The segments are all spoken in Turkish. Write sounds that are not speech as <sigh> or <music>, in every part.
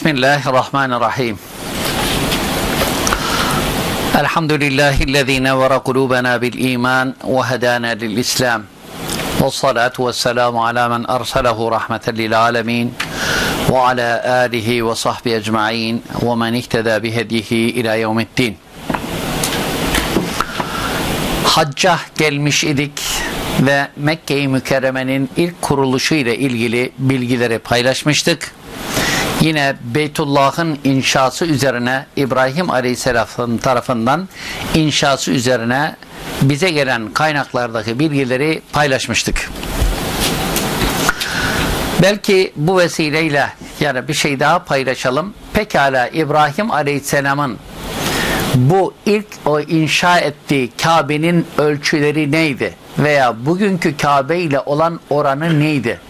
Bismillahirrahmanirrahim. Elhamdülillahi nevvere kulubena bil iman ve hedana lil islam. Ve salatu ve selamu ala men arsalehu rahmeten lil alemin ve ala alihi ve sahbihi ecma'in ve men ihteda bihedihi ila yevmiddin. Hacca gelmiş idik ve Mekke-i Mükerreme'nin ilk kuruluşu ile ilgili bilgileri paylaşmıştık. Yine Beytullah'ın inşası üzerine İbrahim Aleyhisselam tarafından inşası üzerine bize gelen kaynaklardaki bilgileri paylaşmıştık. Belki bu vesileyle yani bir şey daha paylaşalım. Pekala İbrahim Aleyhisselam'ın bu ilk o inşa ettiği Kabe'nin ölçüleri neydi? Veya bugünkü Kabe ile olan oranı neydi?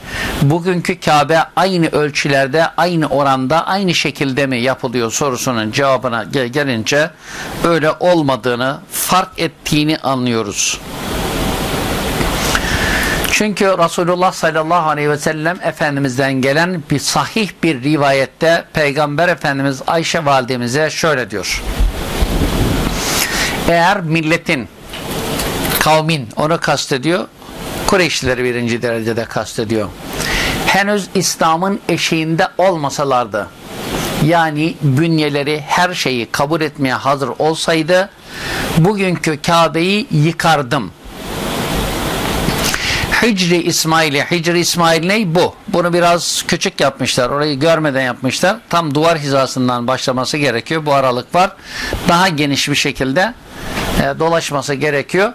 Bugünkü Kabe aynı ölçülerde, aynı oranda, aynı şekilde mi yapılıyor sorusunun cevabına gelince öyle olmadığını, fark ettiğini anlıyoruz. Çünkü Resulullah sallallahu aleyhi ve sellem Efendimiz'den gelen bir sahih bir rivayette Peygamber Efendimiz Ayşe validemize şöyle diyor. Eğer milletin, kavmin onu kastediyor, Kureyşlileri birinci derecede kastediyor. Henüz İslam'ın eşiğinde olmasalardı, yani bünyeleri her şeyi kabul etmeye hazır olsaydı, bugünkü Kabe'yi yıkardım. Hicri İsmail'i, Hicri İsmail ne? Bu. Bunu biraz küçük yapmışlar. Orayı görmeden yapmışlar. Tam duvar hizasından başlaması gerekiyor. Bu aralık var. Daha geniş bir şekilde e, dolaşması gerekiyor.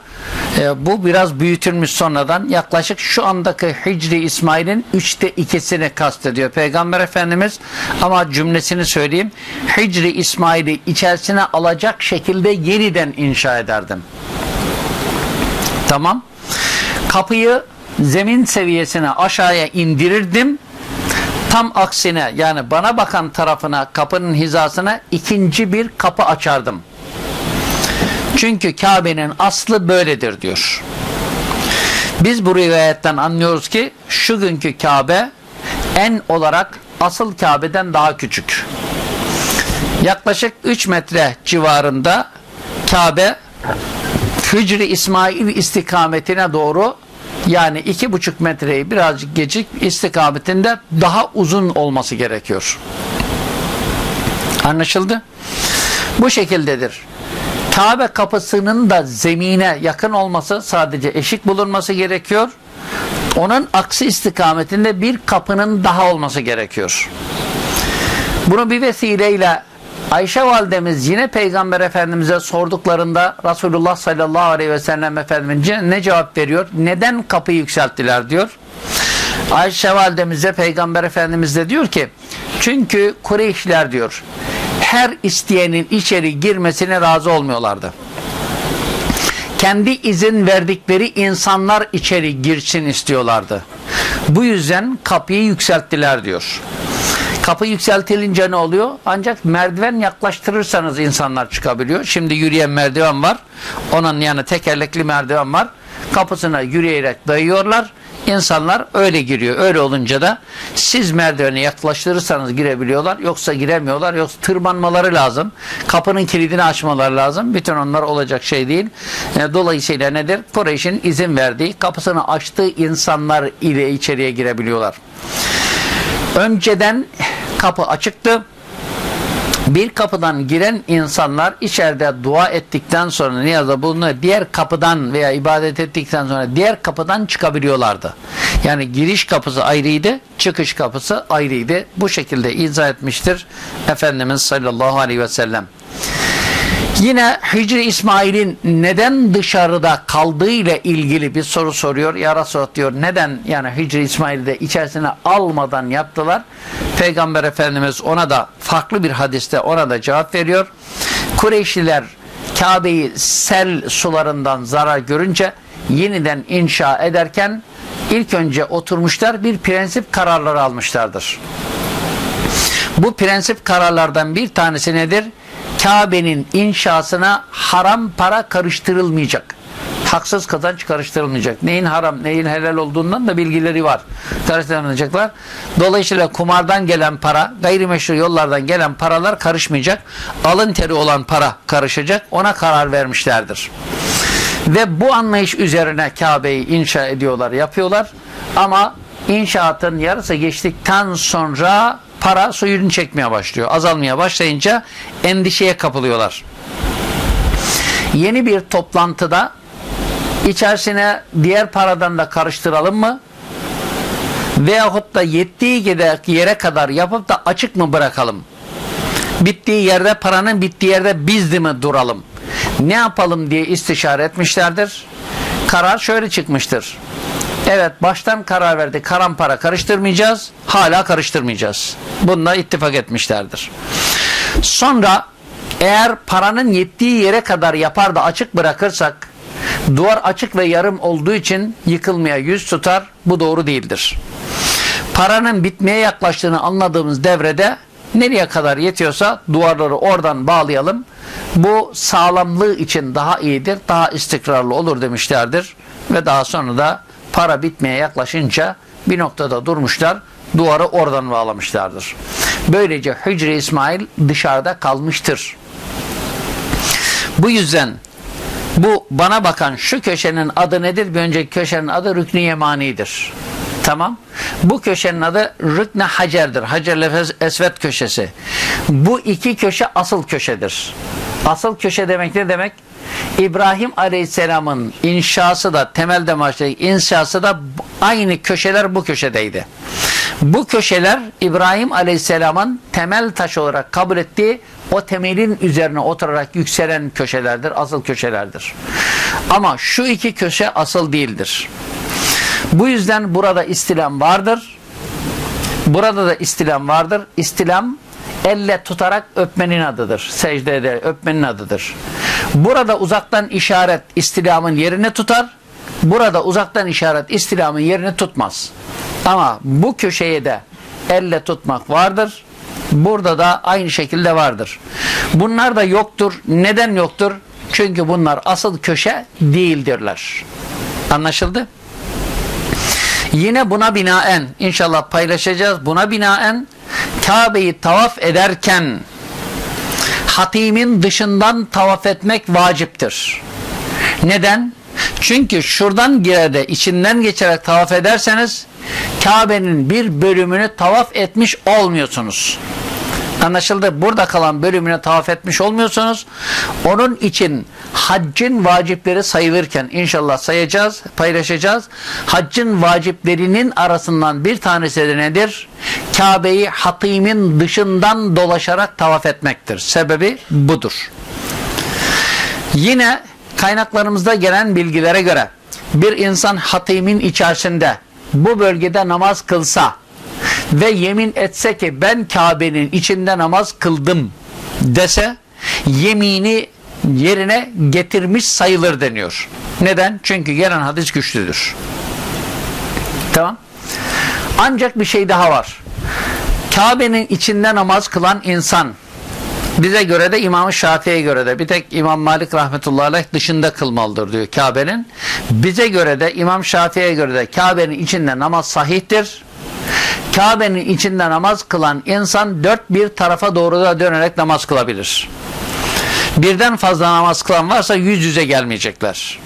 E, bu biraz büyütülmüş sonradan. Yaklaşık şu andaki Hicri İsmail'in üçte ikisini kastediyor Peygamber Efendimiz. Ama cümlesini söyleyeyim. Hicri İsmail'i içerisine alacak şekilde yeniden inşa ederdim. Tamam. Kapıyı zemin seviyesine aşağıya indirirdim. Tam aksine yani bana bakan tarafına kapının hizasına ikinci bir kapı açardım. Çünkü Kabe'nin aslı böyledir diyor. Biz bu rivayetten anlıyoruz ki şu günkü Kabe en olarak asıl Kabe'den daha küçük. Yaklaşık 3 metre civarında Kabe Hicri İsmail istikametine doğru yani iki buçuk metreyi birazcık geçik istikametinde daha uzun olması gerekiyor. Anlaşıldı? Bu şekildedir. Kabe kapısının da zemine yakın olması sadece eşik bulunması gerekiyor. Onun aksi istikametinde bir kapının daha olması gerekiyor. Bunu bir vesileyle Ayşe validemiz yine Peygamber Efendimiz'e sorduklarında Resulullah sallallahu aleyhi ve sellem Efendimiz ne cevap veriyor? Neden kapıyı yükselttiler diyor. Ayşe validemize Peygamber Efendimiz de diyor ki çünkü Kureyşler diyor her isteyenin içeri girmesine razı olmuyorlardı. Kendi izin verdikleri insanlar içeri girsin istiyorlardı. Bu yüzden kapıyı yükselttiler diyor. Kapı yükseltilince ne oluyor? Ancak merdiven yaklaştırırsanız insanlar çıkabiliyor. Şimdi yürüyen merdiven var. Onun yanı tekerlekli merdiven var. Kapısına yürüyerek dayıyorlar. İnsanlar öyle giriyor. Öyle olunca da siz merdiveni yaklaştırırsanız girebiliyorlar. Yoksa giremiyorlar. Yoksa tırmanmaları lazım. Kapının kilidini açmaları lazım. Bütün onlar olacak şey değil. E, dolayısıyla nedir? Kureyş'in izin verdiği, kapısını açtığı insanlar ile içeriye girebiliyorlar. Önceden kapı açıktı. Bir kapıdan giren insanlar içeride dua ettikten sonra niyazda bulunuyor. Diğer kapıdan veya ibadet ettikten sonra diğer kapıdan çıkabiliyorlardı. Yani giriş kapısı ayrıydı, çıkış kapısı ayrıydı. Bu şekilde izah etmiştir Efendimiz sallallahu aleyhi ve sellem. Yine Hicri İsmail'in neden dışarıda kaldığı ile ilgili bir soru soruyor. Ya Resulallah diyor neden yani Hicri İsmail'i de içerisine almadan yaptılar? Peygamber Efendimiz ona da farklı bir hadiste ona da cevap veriyor. Kureyşliler Kabe'yi sel sularından zarar görünce yeniden inşa ederken ilk önce oturmuşlar bir prensip kararları almışlardır. Bu prensip kararlardan bir tanesi nedir? Kabe'nin inşasına haram para karıştırılmayacak. Haksız kazanç karıştırılmayacak. Neyin haram, neyin helal olduğundan da bilgileri var. Karıştırılmayacaklar. Dolayısıyla kumardan gelen para, gayrimeşru yollardan gelen paralar karışmayacak. Alın teri olan para karışacak. Ona karar vermişlerdir. Ve bu anlayış üzerine Kabe'yi inşa ediyorlar, yapıyorlar. Ama inşaatın yarısı geçtikten sonra para suyunu çekmeye başlıyor. Azalmaya başlayınca endişeye kapılıyorlar. Yeni bir toplantıda içerisine diğer paradan da karıştıralım mı? Veyahut da yettiği yere kadar yapıp da açık mı bırakalım? Bittiği yerde paranın bittiği yerde biz de mi duralım? Ne yapalım diye istişare etmişlerdir. Karar şöyle çıkmıştır. Evet baştan karar verdik. Karan para karıştırmayacağız. Hala karıştırmayacağız. Bununla ittifak etmişlerdir. Sonra eğer paranın yettiği yere kadar yapar da açık bırakırsak duvar açık ve yarım olduğu için yıkılmaya yüz tutar. Bu doğru değildir. Paranın bitmeye yaklaştığını anladığımız devrede nereye kadar yetiyorsa duvarları oradan bağlayalım. Bu sağlamlığı için daha iyidir, daha istikrarlı olur demişlerdir. Ve daha sonra da para bitmeye yaklaşınca bir noktada durmuşlar, duvarı oradan bağlamışlardır. Böylece Hücre İsmail dışarıda kalmıştır. Bu yüzden bu bana bakan şu köşenin adı nedir? Bir önceki köşenin adı Rüknü Yemani'dir. Tamam. Bu köşenin adı Rükne Hacer'dir. Hacer Esvet köşesi. Bu iki köşe asıl köşedir. Asıl köşe demek ne demek? İbrahim Aleyhisselam'ın inşası da temelde başlayıp inşası da aynı köşeler bu köşedeydi. Bu köşeler İbrahim Aleyhisselam'ın temel taş olarak kabul ettiği o temelin üzerine oturarak yükselen köşelerdir, asıl köşelerdir. Ama şu iki köşe asıl değildir. Bu yüzden burada istilam vardır. Burada da istilam vardır. İstilam elle tutarak öpmenin adıdır. Secdede öpmenin adıdır. Burada uzaktan işaret istilamın yerini tutar. Burada uzaktan işaret istilamın yerini tutmaz. Ama bu köşeye de elle tutmak vardır. Burada da aynı şekilde vardır. Bunlar da yoktur. Neden yoktur? Çünkü bunlar asıl köşe değildirler. Anlaşıldı? Yine buna binaen inşallah paylaşacağız. Buna binaen Kabe'yi tavaf ederken hatimin dışından tavaf etmek vaciptir. Neden? Çünkü şuradan girede içinden geçerek tavaf ederseniz Kabe'nin bir bölümünü tavaf etmiş olmuyorsunuz. Anlaşıldı. Burada kalan bölümüne tavaf etmiş olmuyorsunuz. Onun için haccın vacipleri sayılırken inşallah sayacağız, paylaşacağız. Haccın vaciplerinin arasından bir tanesi de nedir? Kabe'yi hatimin dışından dolaşarak tavaf etmektir. Sebebi budur. Yine kaynaklarımızda gelen bilgilere göre bir insan hatimin içerisinde bu bölgede namaz kılsa ve yemin etse ki ben Kabe'nin içinde namaz kıldım dese yemini yerine getirmiş sayılır deniyor. Neden? Çünkü gelen hadis güçlüdür. Tamam. Ancak bir şey daha var. Kabe'nin içinde namaz kılan insan bize göre de İmam Şafii'ye göre de bir tek İmam Malik rahmetullahi aleyh dışında kılmalıdır diyor Kabe'nin. Bize göre de İmam Şafii'ye göre de Kabe'nin içinde namaz sahihtir. Kabe'nin içinde namaz kılan insan dört bir tarafa doğru da dönerek namaz kılabilir. Birden fazla namaz kılan varsa yüz yüze gelmeyecekler.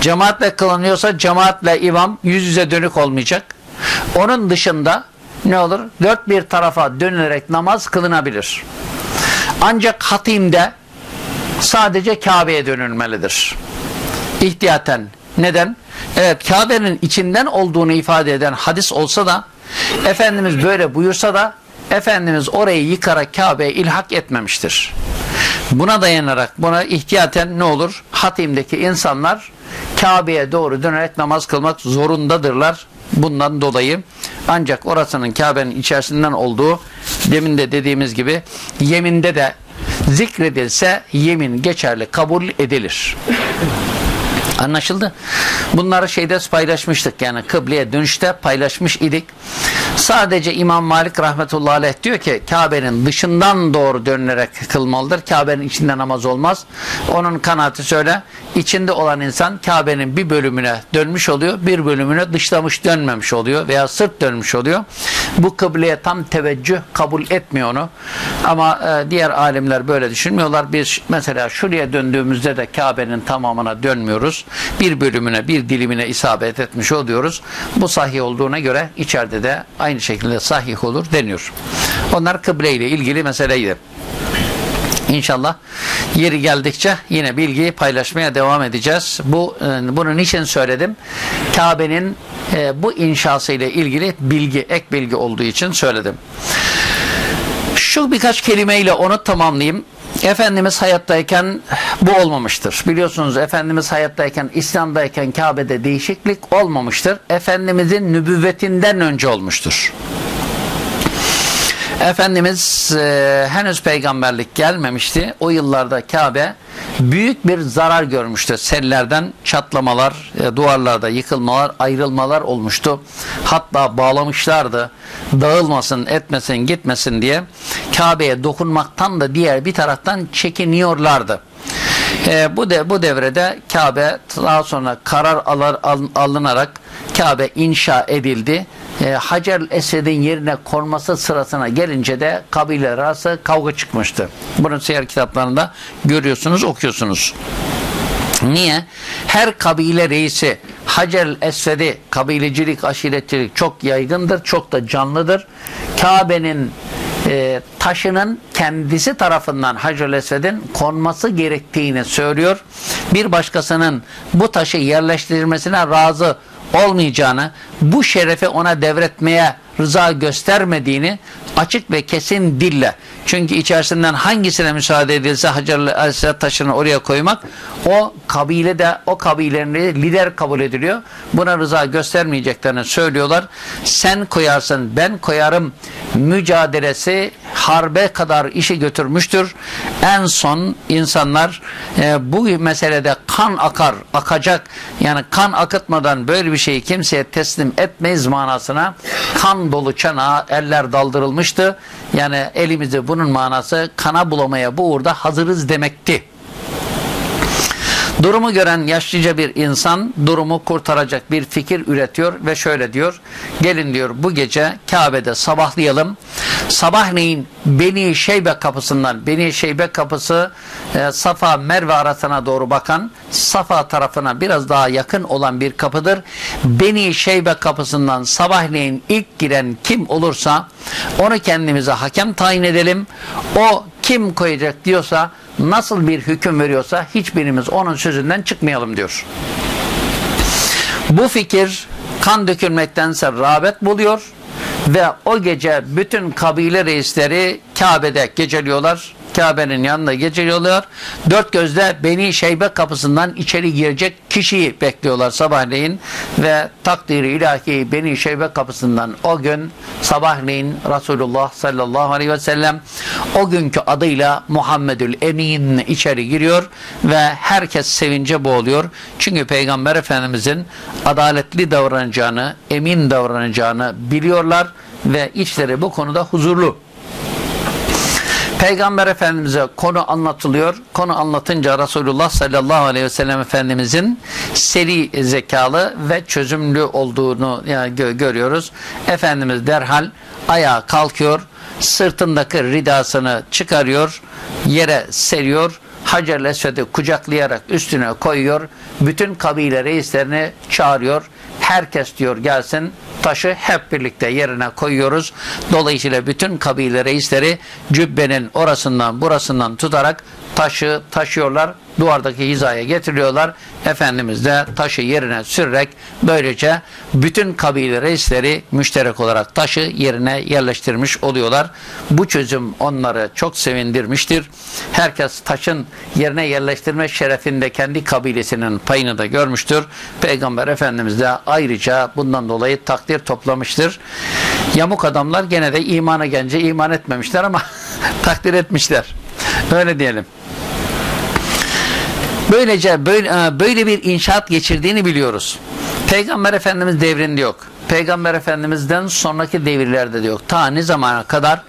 Cemaatle kılınıyorsa cemaatle imam yüz yüze dönük olmayacak. Onun dışında ne olur? Dört bir tarafa dönerek namaz kılınabilir. Ancak hatimde sadece Kabe'ye dönülmelidir. İhtiyaten. Neden? Evet Kabe'nin içinden olduğunu ifade eden hadis olsa da Efendimiz böyle buyursa da Efendimiz orayı yıkarak Kabe'ye ilhak etmemiştir. Buna dayanarak buna ihtiyaten ne olur? Hatimdeki insanlar Kabe'ye doğru dönerek namaz kılmak zorundadırlar. Bundan dolayı ancak orasının Kabe'nin içerisinden olduğu demin de dediğimiz gibi yeminde de zikredilse yemin geçerli kabul edilir. Anlaşıldı. Bunları şeyde paylaşmıştık yani kıbleye dönüşte paylaşmış idik. Sadece İmam Malik rahmetullahi aleyh diyor ki Kabe'nin dışından doğru dönülerek kılmalıdır. Kabe'nin içinde namaz olmaz. Onun kanaati söyle. içinde olan insan Kabe'nin bir bölümüne dönmüş oluyor. Bir bölümüne dışlamış dönmemiş oluyor. Veya sırt dönmüş oluyor. Bu kıbleye tam teveccüh kabul etmiyor onu. Ama e, diğer alimler böyle düşünmüyorlar. Biz mesela şuraya döndüğümüzde de Kabe'nin tamamına dönmüyoruz. Bir bölümüne, bir dilimine isabet etmiş oluyoruz. Bu sahih olduğuna göre içeride de aynı şekilde sahih olur deniyor. Onlar kıble ile ilgili meseleydi. İnşallah yeri geldikçe yine bilgiyi paylaşmaya devam edeceğiz. Bu e, bunu niçin söyledim? Kabe'nin e, bu inşası ile ilgili bilgi, ek bilgi olduğu için söyledim. Şu birkaç kelimeyle onu tamamlayayım. Efendimiz hayattayken bu olmamıştır. Biliyorsunuz Efendimiz hayattayken, İslam'dayken Kabe'de değişiklik olmamıştır. Efendimizin nübüvvetinden önce olmuştur. Efendimiz e, henüz peygamberlik gelmemişti. O yıllarda Kabe büyük bir zarar görmüştü. Sellerden çatlamalar, e, duvarlarda yıkılmalar, ayrılmalar olmuştu. Hatta bağlamışlardı. Dağılmasın, etmesin, gitmesin diye Kabe'ye dokunmaktan da diğer bir taraftan çekiniyorlardı. E, bu de bu devrede Kabe daha sonra karar alır, al, alınarak Kabe inşa edildi. E, Hacer Esed'in yerine konması sırasına gelince de kabile arası kavga çıkmıştı. Bunu siyer kitaplarında görüyorsunuz, okuyorsunuz. Niye? Her kabile reisi Hacer Esved'i kabilecilik, aşiretçilik çok yaygındır, çok da canlıdır. Kabe'nin e, taşının kendisi tarafından Hacer Esved'in konması gerektiğini söylüyor. Bir başkasının bu taşı yerleştirilmesine razı olmayacağını, bu şerefi ona devretmeye rıza göstermediğini açık ve kesin dille çünkü içerisinden hangisine müsaade edilse Hacer Aleyhisselam taşını oraya koymak o kabile de o kabilenin lider kabul ediliyor. Buna rıza göstermeyeceklerini söylüyorlar. Sen koyarsın ben koyarım mücadelesi harbe kadar işi götürmüştür. En son insanlar e, bu meselede kan akar, akacak yani kan akıtmadan böyle bir şeyi kimseye teslim etmeyiz manasına kan dolu çanağa eller daldırılmıştı. Yani elimizi bunun manası kana bulamaya bu uğurda hazırız demekti. Durumu gören yaşlıca bir insan durumu kurtaracak bir fikir üretiyor ve şöyle diyor. Gelin diyor bu gece Kabe'de sabahlayalım. Sabahleyin Beni Şeybe kapısından Beni Şeybe kapısı e, Safa Merve arasına doğru bakan Safa tarafına biraz daha yakın olan bir kapıdır. Beni Şeybe kapısından sabahleyin ilk giren kim olursa onu kendimize hakem tayin edelim. O kim koyacak diyorsa nasıl bir hüküm veriyorsa hiçbirimiz onun sözünden çıkmayalım diyor. Bu fikir kan dökülmektense rağbet buluyor ve o gece bütün kabile reisleri Kabe'de geceliyorlar Kabe'nin yanında geceliyorlar. Dört gözle Beni Şeybe kapısından içeri girecek kişiyi bekliyorlar sabahleyin ve takdiri ilahi Beni Şeybe kapısından o gün sabahleyin Resulullah sallallahu aleyhi ve sellem o günkü adıyla Muhammedül Emin içeri giriyor ve herkes sevince boğuluyor. Çünkü Peygamber Efendimizin adaletli davranacağını, emin davranacağını biliyorlar ve içleri bu konuda huzurlu. Peygamber Efendimiz'e konu anlatılıyor. Konu anlatınca Resulullah sallallahu aleyhi ve sellem Efendimiz'in seri zekalı ve çözümlü olduğunu görüyoruz. Efendimiz derhal ayağa kalkıyor. Sırtındaki ridasını çıkarıyor. Yere seriyor. Hacer Esved'i kucaklayarak üstüne koyuyor. Bütün kabile reislerini çağırıyor. Herkes diyor gelsin taşı hep birlikte yerine koyuyoruz. Dolayısıyla bütün kabile reisleri cübbenin orasından burasından tutarak taşı taşıyorlar. Duvardaki hizaya getiriyorlar. Efendimiz de taşı yerine sürerek böylece bütün kabile reisleri müşterek olarak taşı yerine yerleştirmiş oluyorlar. Bu çözüm onları çok sevindirmiştir. Herkes taşın yerine yerleştirme şerefinde kendi kabilesinin payını da görmüştür. Peygamber Efendimiz de ayrıca bundan dolayı takdir toplamıştır. Yamuk adamlar gene de imana gelince iman etmemişler ama <laughs> takdir etmişler. Öyle diyelim. Böylece böyle, e, böyle bir inşaat geçirdiğini biliyoruz. Peygamber Efendimiz devrinde yok. Peygamber Efendimiz'den sonraki devirlerde de yok. Ta ne zamana kadar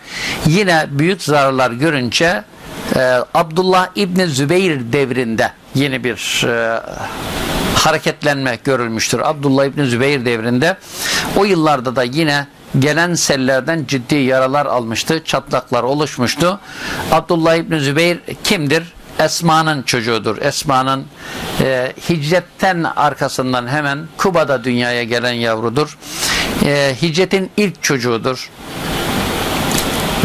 yine büyük zararlar görünce e, Abdullah İbni Zübeyir devrinde yeni bir e, hareketlenme görülmüştür. Abdullah İbni Zübeyir devrinde o yıllarda da yine gelen sellerden ciddi yaralar almıştı. Çatlaklar oluşmuştu. Abdullah İbni Zübeyir kimdir? Esma'nın çocuğudur. Esma'nın e, hicretten arkasından hemen Kuba'da dünyaya gelen yavrudur. E, hicretin ilk çocuğudur.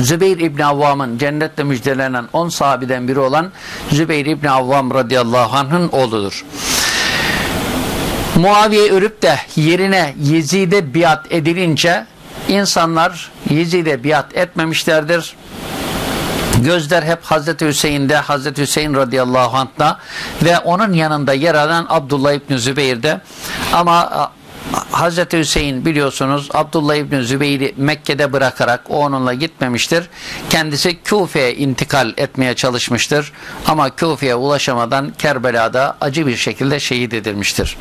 Zübeyir İbni Avvam'ın cennetle müjdelenen 10 sahabeden biri olan Zübeyir İbni Avvam radıyallahu anh'ın oğludur. Muaviye ölüp de yerine Yezid'e biat edilince insanlar Yezid'e biat etmemişlerdir. Gözler hep Hazreti Hüseyin'de, Hazreti Hüseyin radıyallahu anh'ta ve onun yanında yer alan Abdullah İbni Zübeyir'de. Ama Hazreti Hüseyin biliyorsunuz Abdullah İbni Zübeyir'i Mekke'de bırakarak o onunla gitmemiştir. Kendisi Küfe'ye intikal etmeye çalışmıştır. Ama Küfe'ye ulaşamadan Kerbela'da acı bir şekilde şehit edilmiştir.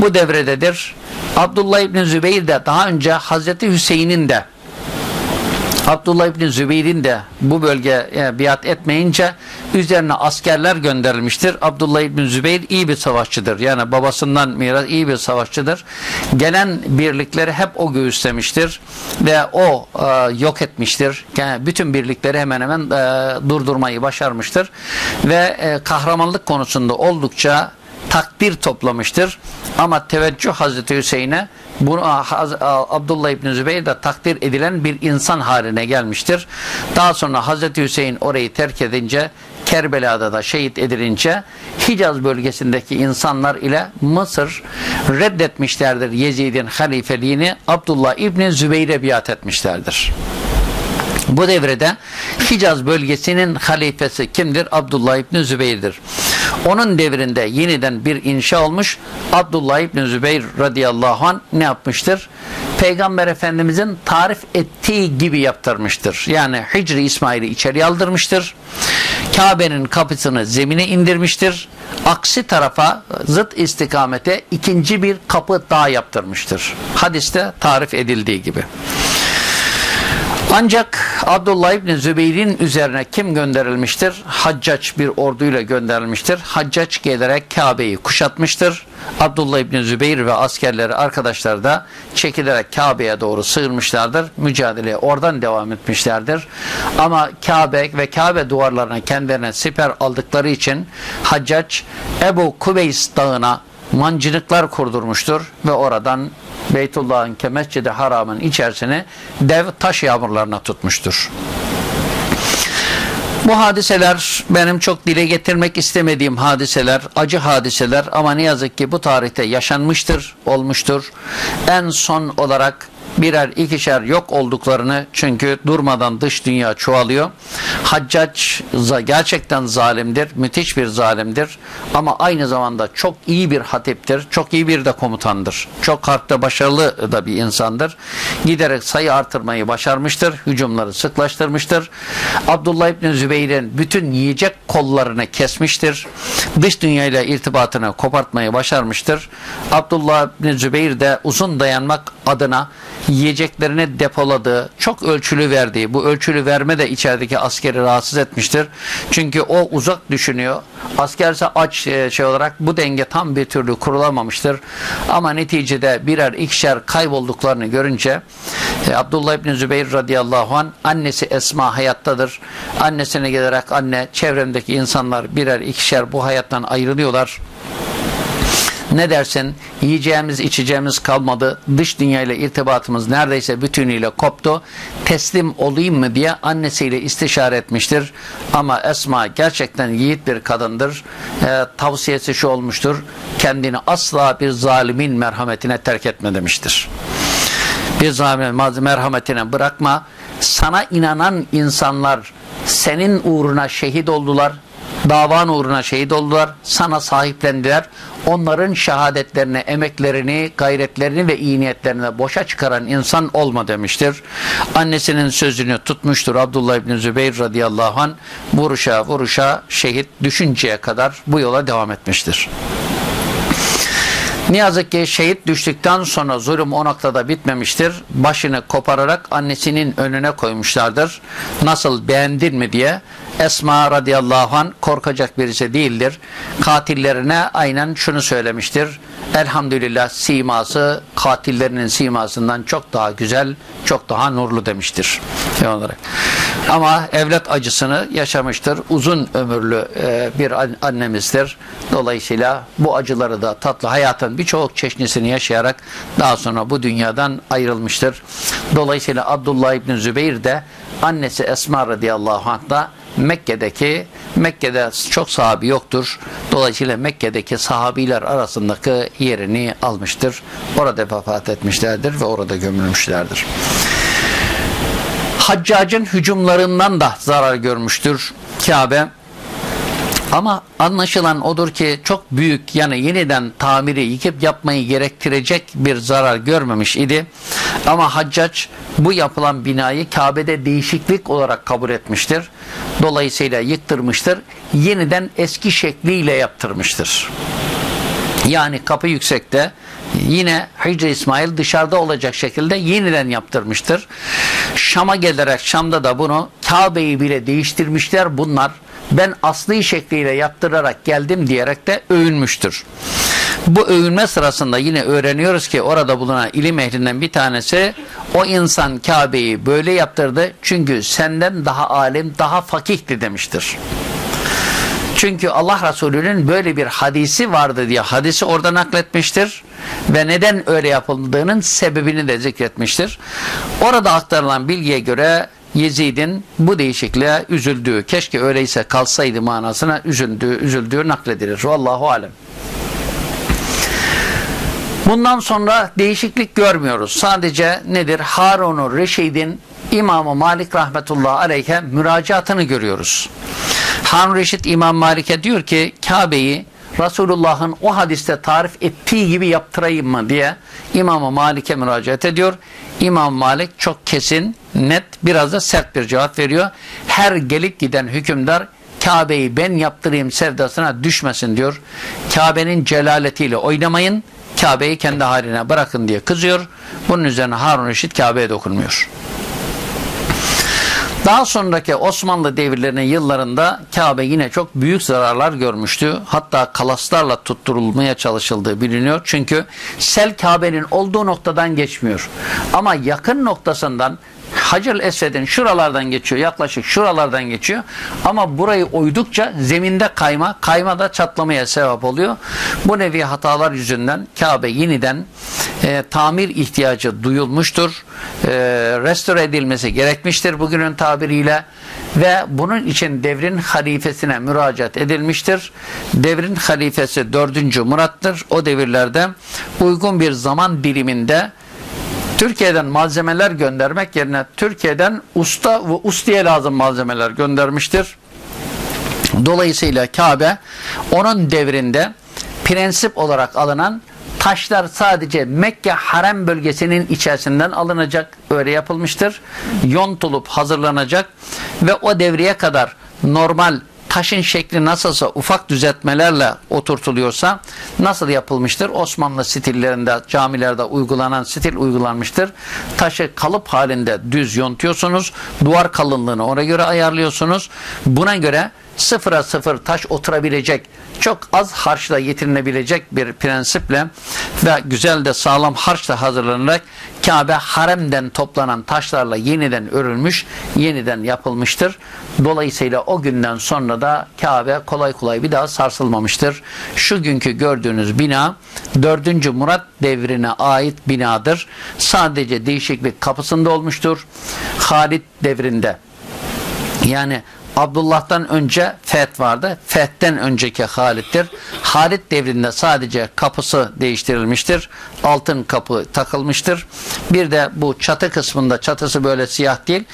Bu devrededir. Abdullah İbni Zübeyir de daha önce Hazreti Hüseyin'in de Abdullah İbni Zübeyir'in de bu bölge e, biat etmeyince üzerine askerler gönderilmiştir. Abdullah İbni Zübeyir iyi bir savaşçıdır. Yani babasından miras iyi bir savaşçıdır. Gelen birlikleri hep o göğüslemiştir ve o e, yok etmiştir. Yani bütün birlikleri hemen hemen e, durdurmayı başarmıştır. Ve e, kahramanlık konusunda oldukça takdir toplamıştır. Ama teveccüh Hazreti Hüseyin'e bunu Abdullah İbni Zübeyir de takdir edilen bir insan haline gelmiştir. Daha sonra Hazreti Hüseyin orayı terk edince Kerbela'da da şehit edilince Hicaz bölgesindeki insanlar ile Mısır reddetmişlerdir Yezid'in halifeliğini Abdullah İbni Zübeyir'e biat etmişlerdir. Bu devrede Hicaz bölgesinin halifesi kimdir? Abdullah İbni Zübeyir'dir. Onun devrinde yeniden bir inşa olmuş. Abdullah İbni Zübeyir radıyallahu anh ne yapmıştır? Peygamber Efendimizin tarif ettiği gibi yaptırmıştır. Yani Hicri İsmail'i içeri aldırmıştır. Kabe'nin kapısını zemine indirmiştir. Aksi tarafa zıt istikamete ikinci bir kapı daha yaptırmıştır. Hadiste tarif edildiği gibi. Ancak Abdullah İbni Zübeyir'in üzerine kim gönderilmiştir? Haccac bir orduyla gönderilmiştir. Haccac gelerek Kabe'yi kuşatmıştır. Abdullah İbni Zübeyir ve askerleri arkadaşlar da çekilerek Kabe'ye doğru sığırmışlardır. Mücadeleye oradan devam etmişlerdir. Ama Kabe ve Kabe duvarlarına kendilerine siper aldıkları için Haccac Ebu Kubeys dağına mancınıklar kurdurmuştur ve oradan Beytullah'ın ke Mescid-i Haram'ın içerisine dev taş yağmurlarına tutmuştur. Bu hadiseler benim çok dile getirmek istemediğim hadiseler, acı hadiseler ama ne yazık ki bu tarihte yaşanmıştır, olmuştur. En son olarak birer ikişer yok olduklarını çünkü durmadan dış dünya çoğalıyor. Haccac gerçekten zalimdir, müthiş bir zalimdir ama aynı zamanda çok iyi bir hatiptir, çok iyi bir de komutandır. Çok harpte başarılı da bir insandır. Giderek sayı artırmayı başarmıştır, hücumları sıklaştırmıştır. Abdullah İbni Zübeyir'in bütün yiyecek kollarını kesmiştir. Dış dünyayla irtibatını kopartmayı başarmıştır. Abdullah İbni Zübeyir de uzun dayanmak adına yiyeceklerini depoladığı, çok ölçülü verdiği, bu ölçülü verme de içerideki askeri rahatsız etmiştir. Çünkü o uzak düşünüyor. Askerse aç e, şey olarak bu denge tam bir türlü kurulamamıştır. Ama neticede birer ikişer kaybolduklarını görünce e, Abdullah İbni Zübeyir radıyallahu an annesi Esma hayattadır. Annesine gelerek anne çevremdeki insanlar birer ikişer bu hayattan ayrılıyorlar. Ne dersin? Yiyeceğimiz, içeceğimiz kalmadı. Dış dünyayla irtibatımız neredeyse bütünüyle koptu. Teslim olayım mı diye annesiyle istişare etmiştir. Ama Esma gerçekten yiğit bir kadındır. E, tavsiyesi şu olmuştur. Kendini asla bir zalimin merhametine terk etme demiştir. Bir zalimin merhametine bırakma. Sana inanan insanlar senin uğruna şehit oldular davan uğruna şehit oldular. Sana sahiplendiler. Onların şehadetlerini, emeklerini, gayretlerini ve iyi niyetlerini boşa çıkaran insan olma demiştir. Annesinin sözünü tutmuştur Abdullah İbni Zübeyir radıyallahu anh vuruşa vuruşa şehit düşünceye kadar bu yola devam etmiştir. Ne yazık ki şehit düştükten sonra zulüm o noktada bitmemiştir. Başını kopararak annesinin önüne koymuşlardır. Nasıl beğendin mi diye. Esma radıyallahu an korkacak birisi değildir. Katillerine aynen şunu söylemiştir. Elhamdülillah siması katillerinin simasından çok daha güzel, çok daha nurlu demiştir. olarak. Ama evlat acısını yaşamıştır. Uzun ömürlü e, bir annemizdir. Dolayısıyla bu acıları da tatlı hayatın birçok çeşnisini yaşayarak daha sonra bu dünyadan ayrılmıştır. Dolayısıyla Abdullah İbni Zübeyir de annesi Esma radıyallahu anh da Mekke'deki Mekke'de çok sahabi yoktur. Dolayısıyla Mekke'deki sahabiler arasındaki yerini almıştır. Orada vefat etmişlerdir ve orada gömülmüşlerdir. Haccacın hücumlarından da zarar görmüştür Kabe. Ama anlaşılan odur ki çok büyük yani yeniden tamiri yıkıp yapmayı gerektirecek bir zarar görmemiş idi. Ama Haccac bu yapılan binayı Kabe'de değişiklik olarak kabul etmiştir. Dolayısıyla yıktırmıştır. Yeniden eski şekliyle yaptırmıştır. Yani kapı yüksekte yine Hicri İsmail dışarıda olacak şekilde yeniden yaptırmıştır. Şam'a gelerek Şam'da da bunu Kabe'yi bile değiştirmişler bunlar ben asli şekliyle yaptırarak geldim diyerek de övünmüştür. Bu övünme sırasında yine öğreniyoruz ki orada bulunan ilim ehlinden bir tanesi o insan Kabe'yi böyle yaptırdı çünkü senden daha alim, daha fakihti demiştir. Çünkü Allah Resulü'nün böyle bir hadisi vardı diye hadisi orada nakletmiştir ve neden öyle yapıldığının sebebini de zikretmiştir. Orada aktarılan bilgiye göre Yezid'in bu değişikliğe üzüldüğü, keşke öyleyse kalsaydı manasına üzüldüğü, üzüldüğü nakledilir. Vallahu alem. Bundan sonra değişiklik görmüyoruz. Sadece nedir? Harun-ur Reşid'in İmam-ı Malik rahmetullahi aleyhe müracaatını görüyoruz. Harun Reşit İmam Malik'e diyor ki Kabe'yi Resulullah'ın o hadiste tarif ettiği gibi yaptırayım mı diye İmam-ı Malik'e müracaat ediyor. İmam Malik çok kesin, net, biraz da sert bir cevap veriyor. Her gelip giden hükümdar Kabe'yi ben yaptırayım sevdasına düşmesin diyor. Kabe'nin celaletiyle oynamayın, Kabe'yi kendi haline bırakın diye kızıyor. Bunun üzerine Harun Reşit Kabe'ye dokunmuyor. Daha sonraki Osmanlı devirlerinin yıllarında Kabe yine çok büyük zararlar görmüştü. Hatta kalaslarla tutturulmaya çalışıldığı biliniyor. Çünkü sel Kabe'nin olduğu noktadan geçmiyor. Ama yakın noktasından Hacer Esved'in şuralardan geçiyor. Yaklaşık şuralardan geçiyor. Ama burayı oydukça zeminde kayma, kayma da çatlamaya sebep oluyor. Bu nevi hatalar yüzünden Kabe yeniden e, tamir ihtiyacı duyulmuştur. E, restore edilmesi gerekmiştir bugünün tabiriyle ve bunun için devrin halifesine müracaat edilmiştir. Devrin halifesi 4. Murat'tır. O devirlerde uygun bir zaman diliminde Türkiye'den malzemeler göndermek yerine Türkiye'den usta ve ustaya lazım malzemeler göndermiştir. Dolayısıyla Kabe onun devrinde prensip olarak alınan taşlar sadece Mekke harem bölgesinin içerisinden alınacak. Öyle yapılmıştır. Yontulup hazırlanacak ve o devreye kadar normal taşın şekli nasılsa ufak düzeltmelerle oturtuluyorsa nasıl yapılmıştır? Osmanlı stillerinde camilerde uygulanan stil uygulanmıştır. Taşı kalıp halinde düz yontuyorsunuz. Duvar kalınlığını ona göre ayarlıyorsunuz. Buna göre sıfıra sıfır taş oturabilecek çok az harçla getirilebilecek bir prensiple ve güzel de sağlam harçla hazırlanarak Kabe haremden toplanan taşlarla yeniden örülmüş, yeniden yapılmıştır. Dolayısıyla o günden sonra da Kabe kolay kolay bir daha sarsılmamıştır. Şu günkü gördüğünüz bina 4. Murat devrine ait binadır. Sadece değişiklik kapısında olmuştur. Halit devrinde yani Abdullah'tan önce Feth vardı. Feth'ten önceki Halit'tir. Halit devrinde sadece kapısı değiştirilmiştir. Altın kapı takılmıştır. Bir de bu çatı kısmında çatısı böyle siyah değil.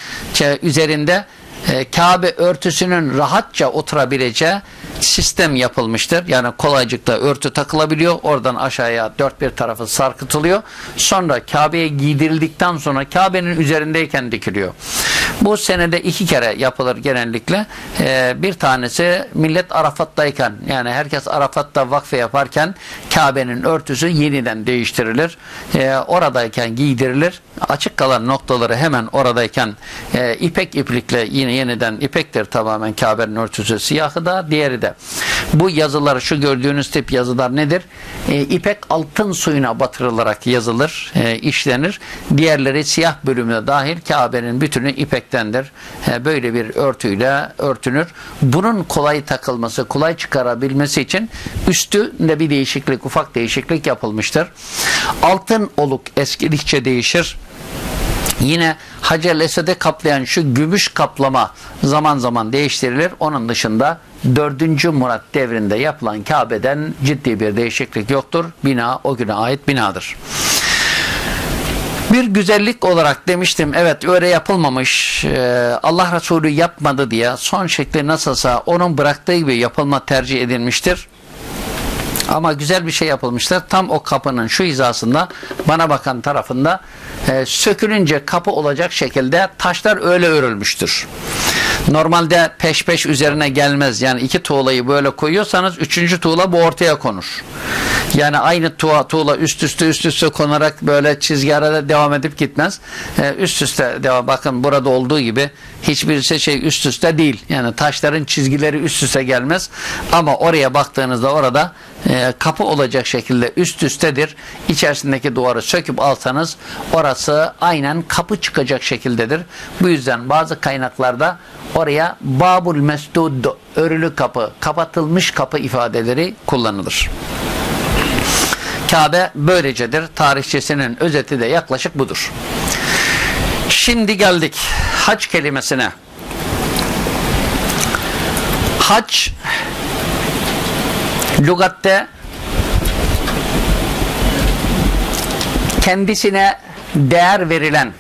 Üzerinde e, Kabe örtüsünün rahatça oturabileceği sistem yapılmıştır. Yani kolaycıkla örtü takılabiliyor. Oradan aşağıya dört bir tarafı sarkıtılıyor. Sonra Kabe'ye giydirildikten sonra Kabe'nin üzerindeyken dikiliyor. Bu senede iki kere yapılır genellikle. Ee, bir tanesi millet Arafat'tayken yani herkes Arafat'ta vakfe yaparken Kabe'nin örtüsü yeniden değiştirilir. Ee, oradayken giydirilir. Açık kalan noktaları hemen oradayken e, ipek iplikle yine yeniden ipektir tamamen Kabe'nin örtüsü siyahı da diğeri de. Bu yazılar şu gördüğünüz tip yazılar nedir? E, ipek altın suyuna batırılarak yazılır, e, işlenir. Diğerleri siyah bölümüne dahil Kabe'nin bütünü ipektendir. E, böyle bir örtüyle örtünür. Bunun kolay takılması, kolay çıkarabilmesi için üstünde bir değişiklik, ufak değişiklik yapılmıştır. Altın oluk eskidikçe değişir. Yine Hacer Esed'e kaplayan şu gümüş kaplama zaman zaman değiştirilir. Onun dışında 4. Murat devrinde yapılan Kabe'den ciddi bir değişiklik yoktur. Bina o güne ait binadır. Bir güzellik olarak demiştim evet öyle yapılmamış ee, Allah Resulü yapmadı diye son şekli nasılsa onun bıraktığı gibi yapılma tercih edilmiştir. Ama güzel bir şey yapılmışlar. Tam o kapının şu hizasında bana bakan tarafında e, sökülünce kapı olacak şekilde taşlar öyle örülmüştür. Normalde peş peş üzerine gelmez. Yani iki tuğlayı böyle koyuyorsanız üçüncü tuğla bu ortaya konur. Yani aynı tuğla, tuğla üst üste üst üste konarak böyle çizgi arada devam edip gitmez. Ee, üst üste devam. Bakın burada olduğu gibi hiçbirisi şey üst üste değil. Yani taşların çizgileri üst üste gelmez. Ama oraya baktığınızda orada e, kapı olacak şekilde üst üstedir. İçerisindeki duvarı söküp alsanız orası aynen kapı çıkacak şekildedir. Bu yüzden bazı kaynaklarda oraya babul mesdud örülü kapı, kapatılmış kapı ifadeleri kullanılır. Kabe böylecedir. Tarihçesinin özeti de yaklaşık budur. Şimdi geldik hac kelimesine. Hac lügatte kendisine değer verilen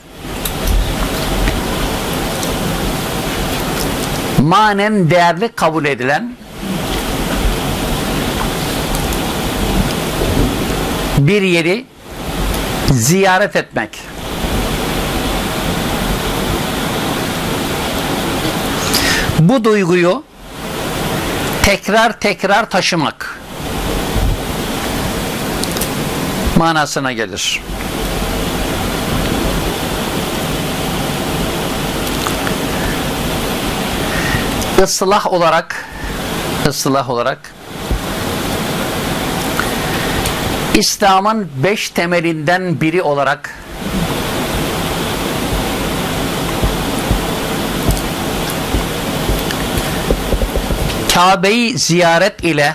manen değerli kabul edilen bir yeri ziyaret etmek. Bu duyguyu tekrar tekrar taşımak manasına gelir. Islah olarak ıslah olarak İslam'ın beş temelinden biri olarak Kabe'yi ziyaret ile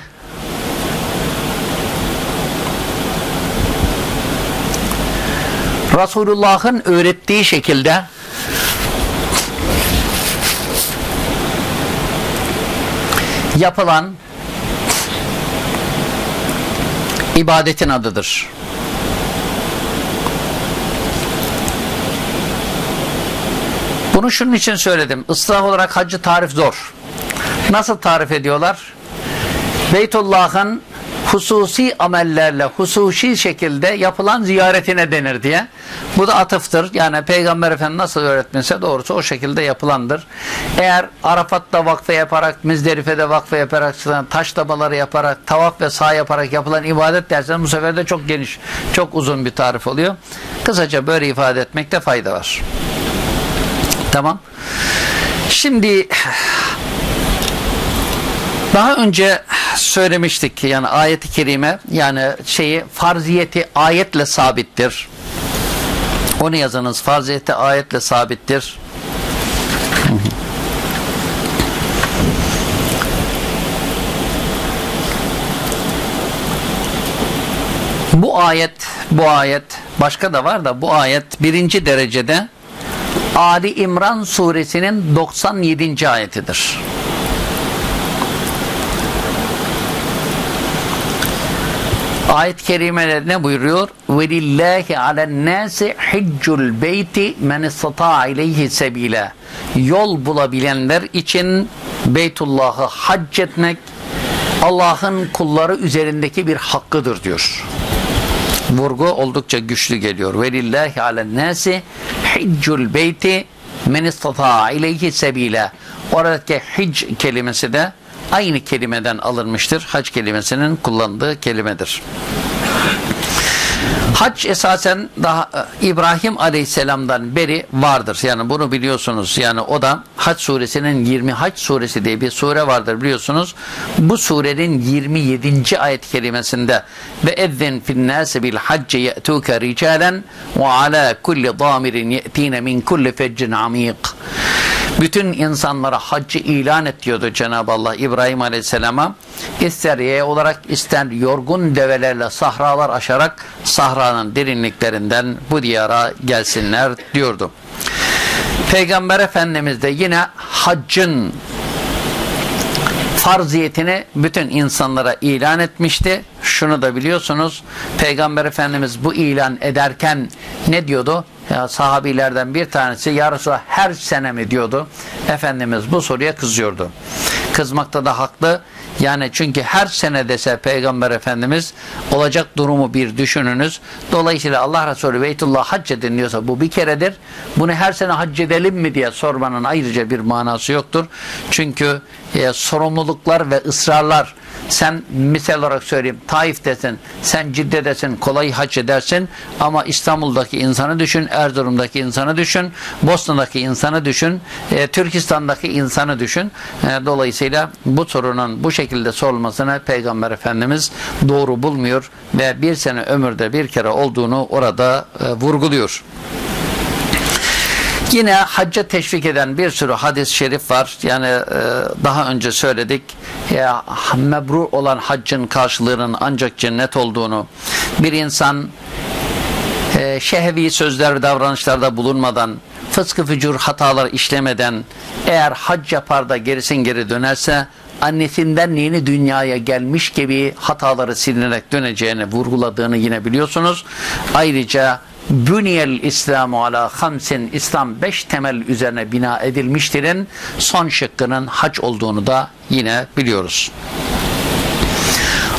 Resulullah'ın öğrettiği şekilde yapılan ibadetin adıdır. Bunu şunun için söyledim. Islah olarak hacı tarif zor. Nasıl tarif ediyorlar? Beytullah'ın hususi amellerle hususi şekilde yapılan ziyaretine denir diye. Bu da atıftır. Yani Peygamber Efendimiz nasıl öğretmişse doğrusu o şekilde yapılandır. Eğer Arafat'ta vakfe yaparak, Müzdelife'de vakfe yaparak, taş tabaları yaparak, tavaf ve sağ yaparak yapılan ibadet derseniz bu sefer de çok geniş, çok uzun bir tarif oluyor. Kısaca böyle ifade etmekte fayda var. Tamam. Şimdi daha önce söylemiştik ki yani ayeti kerime yani şeyi farziyeti ayetle sabittir. Onu yazınız. Farziyeti ayetle sabittir. Bu ayet, bu ayet başka da var da bu ayet birinci derecede Ali İmran suresinin 97. ayetidir. Ayet-i kerimede ne buyuruyor? وَلِلَّهِ عَلَى النَّاسِ حِجُّ الْبَيْتِ مَنْ اسْتَطَاعَ اِلَيْهِ سَب۪يلًا Yol bulabilenler için Beytullah'ı hac etmek Allah'ın kulları üzerindeki bir hakkıdır diyor. Vurgu oldukça güçlü geliyor. Velillahi alen nasi hiccul beyti men istata ileyhi sebila. Oradaki hic kelimesi de aynı kelimeden alınmıştır. Hac kelimesinin kullandığı kelimedir. Hac esasen daha e, İbrahim Aleyhisselam'dan beri vardır. Yani bunu biliyorsunuz. Yani o da Hac suresinin 20 Hac suresi diye bir sure vardır biliyorsunuz. Bu surenin 27. ayet kelimesinde ve ezzin fin nasi bil hacci ye'tuke ricalen ve ala kulli damirin ye'tine min kulli feccin amik. Bütün insanlara haccı ilan et diyordu Cenab-ı Allah İbrahim Aleyhisselam'a. İster yaya olarak ister yorgun develerle sahralar aşarak sahranın derinliklerinden bu diyara gelsinler diyordu. Peygamber Efendimiz de yine haccın farziyetini bütün insanlara ilan etmişti. Şunu da biliyorsunuz Peygamber Efendimiz bu ilan ederken ne diyordu? Ya sahabilerden bir tanesi ya Resulallah her sene mi diyordu. Efendimiz bu soruya kızıyordu. Kızmakta da haklı. Yani çünkü her sene dese Peygamber Efendimiz olacak durumu bir düşününüz. Dolayısıyla Allah Resulü Beytullah hac edin diyorsa bu bir keredir. Bunu her sene hac edelim mi diye sormanın ayrıca bir manası yoktur. Çünkü e, sorumluluklar ve ısrarlar sen misal olarak söyleyeyim Taif'tesin, sen Cidde'desin, kolay hac edersin ama İstanbul'daki insanı düşün, Erzurum'daki insanı düşün, Bosna'daki insanı düşün, e, Türkistan'daki insanı düşün. E, dolayısıyla bu sorunun bu şekilde sorulmasını Peygamber Efendimiz doğru bulmuyor ve bir sene ömürde bir kere olduğunu orada e, vurguluyor. Yine hacca teşvik eden bir sürü hadis-i şerif var. Yani e, daha önce söyledik. Ya, mebrur olan haccın karşılığının ancak cennet olduğunu, bir insan e, şehvi sözler ve davranışlarda bulunmadan, fıskı fücur hatalar işlemeden, eğer hac yapar da gerisin geri dönerse, annesinden yeni dünyaya gelmiş gibi hataları silinerek döneceğini vurguladığını yine biliyorsunuz. Ayrıca Büniyel İslamu ala hamsin İslam beş temel üzerine bina edilmiştirin son şıkkının hac olduğunu da yine biliyoruz.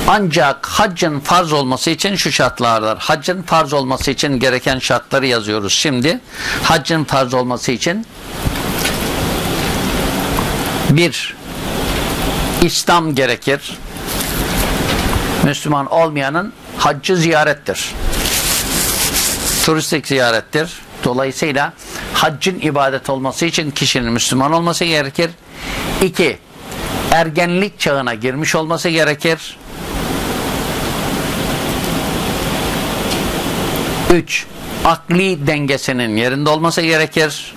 Ancak haccın farz olması için şu şartlardır. Haccın farz olması için gereken şartları yazıyoruz şimdi. Haccın farz olması için bir İslam gerekir. Müslüman olmayanın haccı ziyarettir turistik ziyarettir. Dolayısıyla haccın ibadet olması için kişinin Müslüman olması gerekir. İki, ergenlik çağına girmiş olması gerekir. Üç, akli dengesinin yerinde olması gerekir.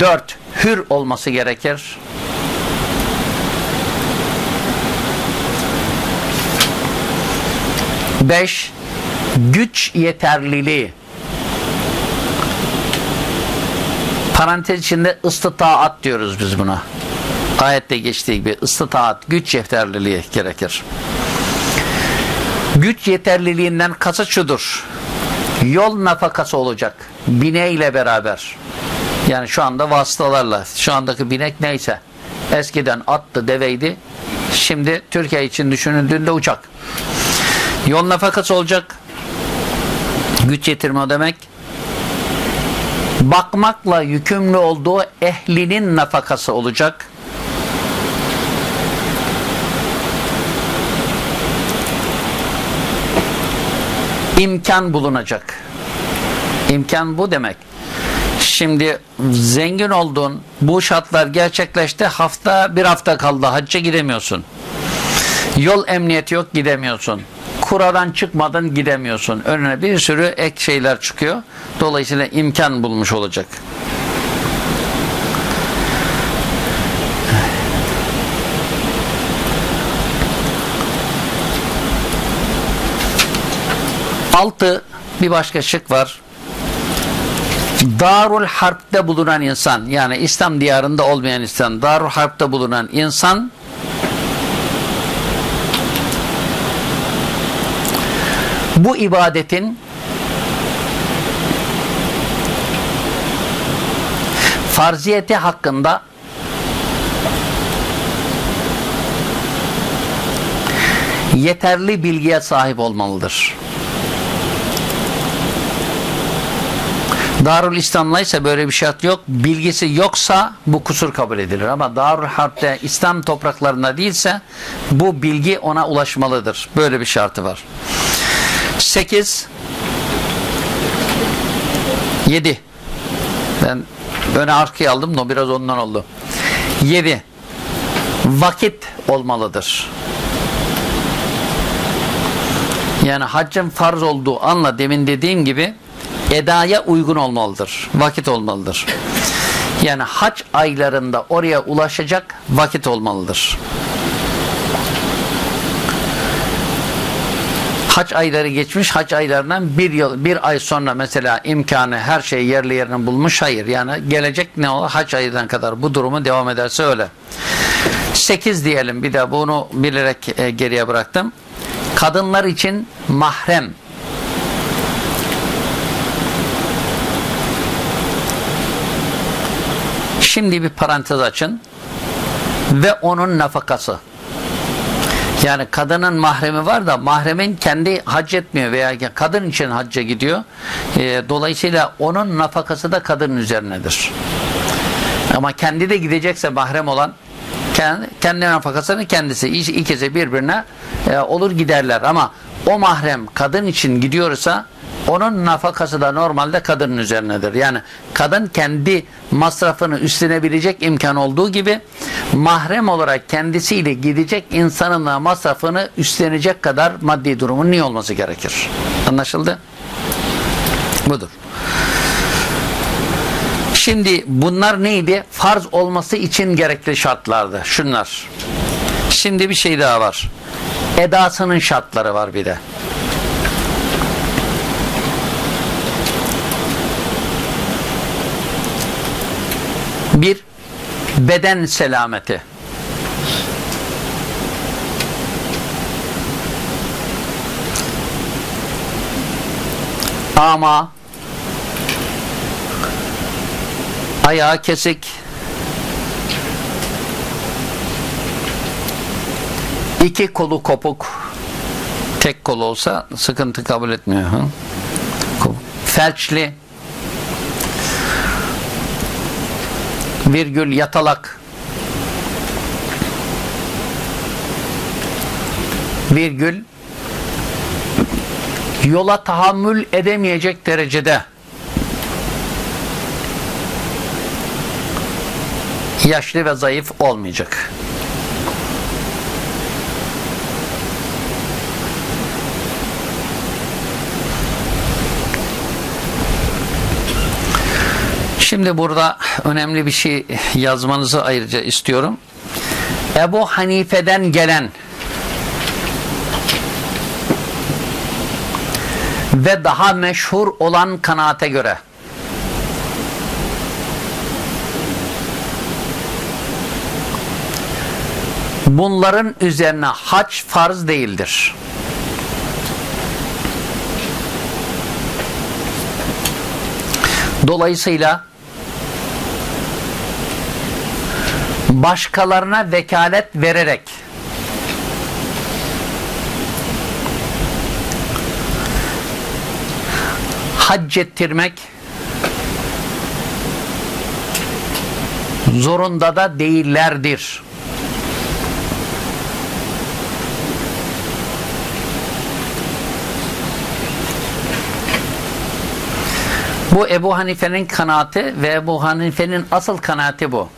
Dört, hür olması gerekir. 5. Güç yeterliliği. Parantez içinde ıstıtaat diyoruz biz buna. Ayette geçtiği gibi ıstıtaat, güç yeterliliği gerekir. Güç yeterliliğinden kasıt şudur. Yol nafakası olacak. Bineyle beraber. Yani şu anda vasıtalarla. Şu andaki binek neyse. Eskiden attı, deveydi. Şimdi Türkiye için düşünüldüğünde uçak. Yol nafakası olacak. Güç yetirme o demek. Bakmakla yükümlü olduğu ehlinin nafakası olacak. İmkan bulunacak. İmkan bu demek. Şimdi zengin oldun, bu şartlar gerçekleşti, hafta bir hafta kaldı, hacca gidemiyorsun. Yol emniyeti yok, gidemiyorsun kuradan çıkmadan gidemiyorsun. Önüne bir sürü ek şeyler çıkıyor. Dolayısıyla imkan bulmuş olacak. Altı bir başka şık var. Darul Harp'te bulunan insan yani İslam diyarında olmayan insan Darul Harp'te bulunan insan bu ibadetin farziyeti hakkında yeterli bilgiye sahip olmalıdır. Darul İslam'la ise böyle bir şart yok. Bilgisi yoksa bu kusur kabul edilir. Ama Darul Harp'te İslam topraklarında değilse bu bilgi ona ulaşmalıdır. Böyle bir şartı var. 8 7 Ben öne arkaya aldım da biraz ondan oldu. 7 Vakit olmalıdır. Yani haccın farz olduğu anla demin dediğim gibi edaya uygun olmalıdır. Vakit olmalıdır. Yani hac aylarında oraya ulaşacak vakit olmalıdır. Hac ayları geçmiş, hac aylarından bir yıl, bir ay sonra mesela imkanı her şey yerli yerini bulmuş. Hayır yani gelecek ne olur? Hac ayından kadar bu durumu devam ederse öyle. 8 diyelim bir de bunu bilerek e, geriye bıraktım. Kadınlar için mahrem Şimdi bir parantez açın ve onun nafakası. Yani kadının mahremi var da mahremin kendi hac etmiyor veya kadın için hacca gidiyor. E, dolayısıyla onun nafakası da kadının üzerinedir. Ama kendi de gidecekse mahrem olan kendi, kendi nafakasını kendisi ikisi birbirine e, olur giderler. Ama o mahrem kadın için gidiyorsa onun nafakası da normalde kadının üzerinedir. Yani kadın kendi masrafını üstlenebilecek imkan olduğu gibi mahrem olarak kendisiyle gidecek insanın da masrafını üstlenecek kadar maddi durumun niye olması gerekir? Anlaşıldı? Budur. Şimdi bunlar neydi? Farz olması için gerekli şartlardı. Şunlar. Şimdi bir şey daha var. Edasının şartları var bir de. Bir, beden selameti. Ama ayağı kesik iki kolu kopuk tek kol olsa sıkıntı kabul etmiyor. Felçli virgül yatalak virgül yola tahammül edemeyecek derecede yaşlı ve zayıf olmayacak. Şimdi burada önemli bir şey yazmanızı ayrıca istiyorum. Ebu Hanife'den gelen ve daha meşhur olan kanaate göre bunların üzerine hac farz değildir. Dolayısıyla başkalarına vekalet vererek hac ettirmek zorunda da değillerdir. Bu Ebu Hanife'nin kanaati ve Ebu Hanife'nin asıl kanaati bu.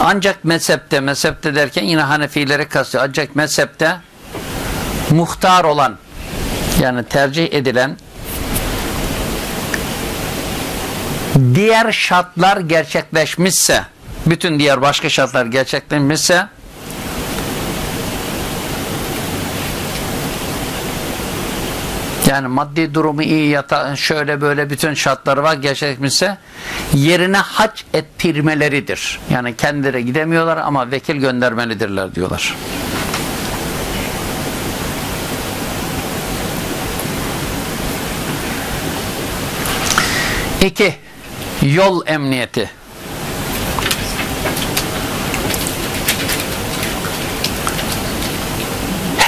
Ancak mezhepte, mezhepte derken yine Hanefileri kastıyor. Ancak mezhepte muhtar olan yani tercih edilen diğer şartlar gerçekleşmişse bütün diğer başka şartlar gerçekleşmişse yani maddi durumu iyi yata şöyle böyle bütün şartları var gerçekleşmişse yerine hac ettirmeleridir. Yani kendileri gidemiyorlar ama vekil göndermelidirler diyorlar. İki, yol emniyeti.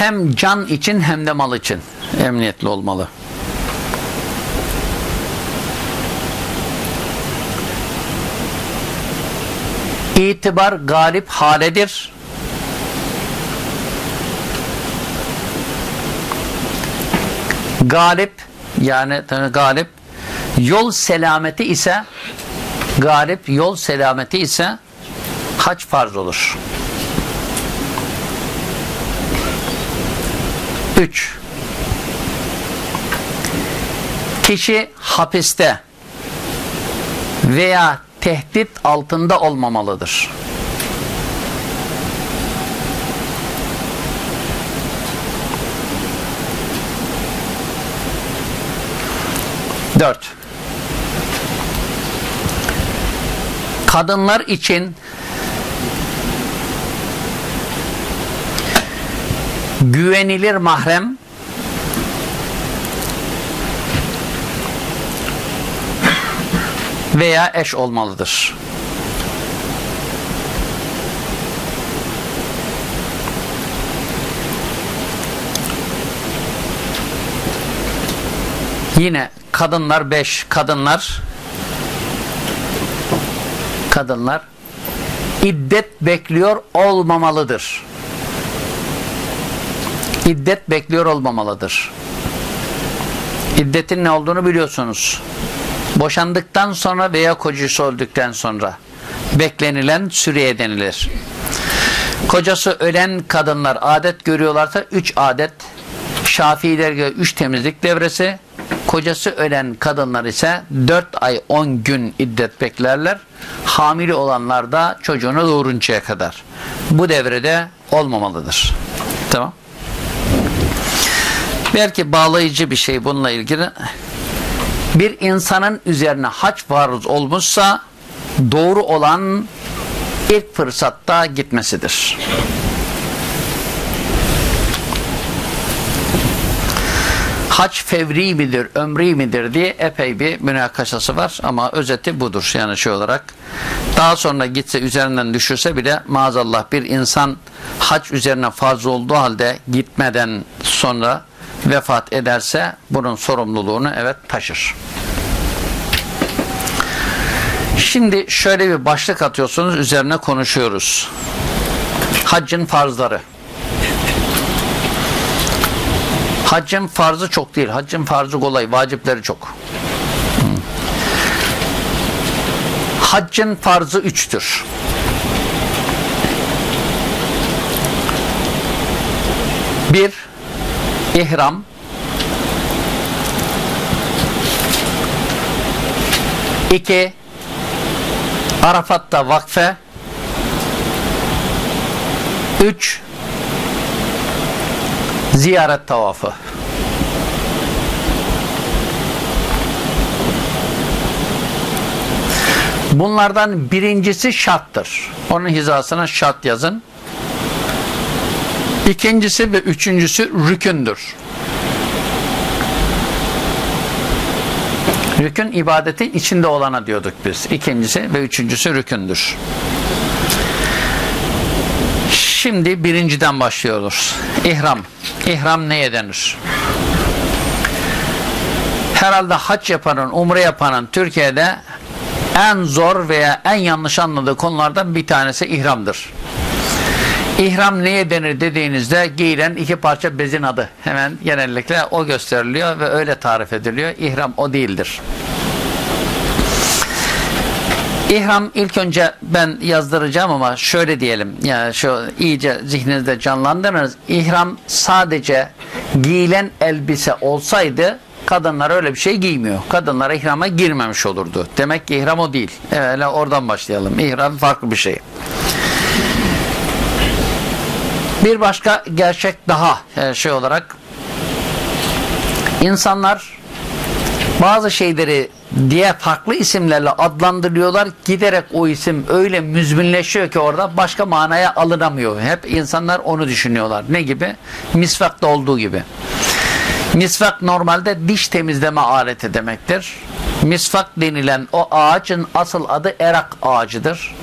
hem can için hem de mal için emniyetli olmalı. İtibar galip haledir. Galip yani galip yol selameti ise galip yol selameti ise hac farz olur. 3 Kişi hapiste veya tehdit altında olmamalıdır. Dört. Kadınlar için güvenilir mahrem veya eş olmalıdır. Yine kadınlar beş kadınlar kadınlar iddet bekliyor olmamalıdır. İddet bekliyor olmamalıdır. İddetin ne olduğunu biliyorsunuz. Boşandıktan sonra veya kocası öldükten sonra beklenilen süreye denilir. Kocası ölen kadınlar adet görüyorlarsa 3 adet, Şafiiler göre 3 temizlik devresi, kocası ölen kadınlar ise 4 ay 10 gün iddet beklerler. Hamile olanlar da çocuğunu doğuruncaya kadar. Bu devrede olmamalıdır. Tamam. Belki bağlayıcı bir şey bununla ilgili. Bir insanın üzerine haç farz olmuşsa doğru olan ilk fırsatta gitmesidir. Haç fevri midir, ömri midir diye epey bir münakaşası var ama özeti budur yani şey olarak. Daha sonra gitse üzerinden düşürse bile maazallah bir insan haç üzerine farz olduğu halde gitmeden sonra vefat ederse bunun sorumluluğunu evet taşır. Şimdi şöyle bir başlık atıyorsunuz üzerine konuşuyoruz. Haccın farzları. Haccın farzı çok değil. Haccın farzı kolay. Vacipleri çok. Haccın farzı üçtür. Bir, ihram. İki, Arafat'ta vakfe. Üç, ziyaret tavafı. Bunlardan birincisi şarttır. Onun hizasına şart yazın. İkincisi ve üçüncüsü rükündür. Rükün ibadetin içinde olana diyorduk biz. İkincisi ve üçüncüsü rükündür. Şimdi birinciden başlıyoruz. İhram. İhram neye denir? Herhalde haç yapanın, umre yapanın Türkiye'de en zor veya en yanlış anladığı konulardan bir tanesi ihramdır. İhram neye denir dediğinizde giyilen iki parça bezin adı. Hemen genellikle o gösteriliyor ve öyle tarif ediliyor. İhram o değildir. İhram ilk önce ben yazdıracağım ama şöyle diyelim. Yani şu iyice zihninizde canlandırınız. İhram sadece giyilen elbise olsaydı kadınlar öyle bir şey giymiyor. Kadınlar ihrama girmemiş olurdu. Demek ki ihram o değil. Evet oradan başlayalım. İhram farklı bir şey. Bir başka gerçek daha e, şey olarak insanlar bazı şeyleri diye farklı isimlerle adlandırıyorlar. Giderek o isim öyle müzminleşiyor ki orada başka manaya alınamıyor. Hep insanlar onu düşünüyorlar. Ne gibi? Misvakta olduğu gibi. Misvak normalde diş temizleme aleti demektir. Misvak denilen o ağacın asıl adı erak ağacıdır.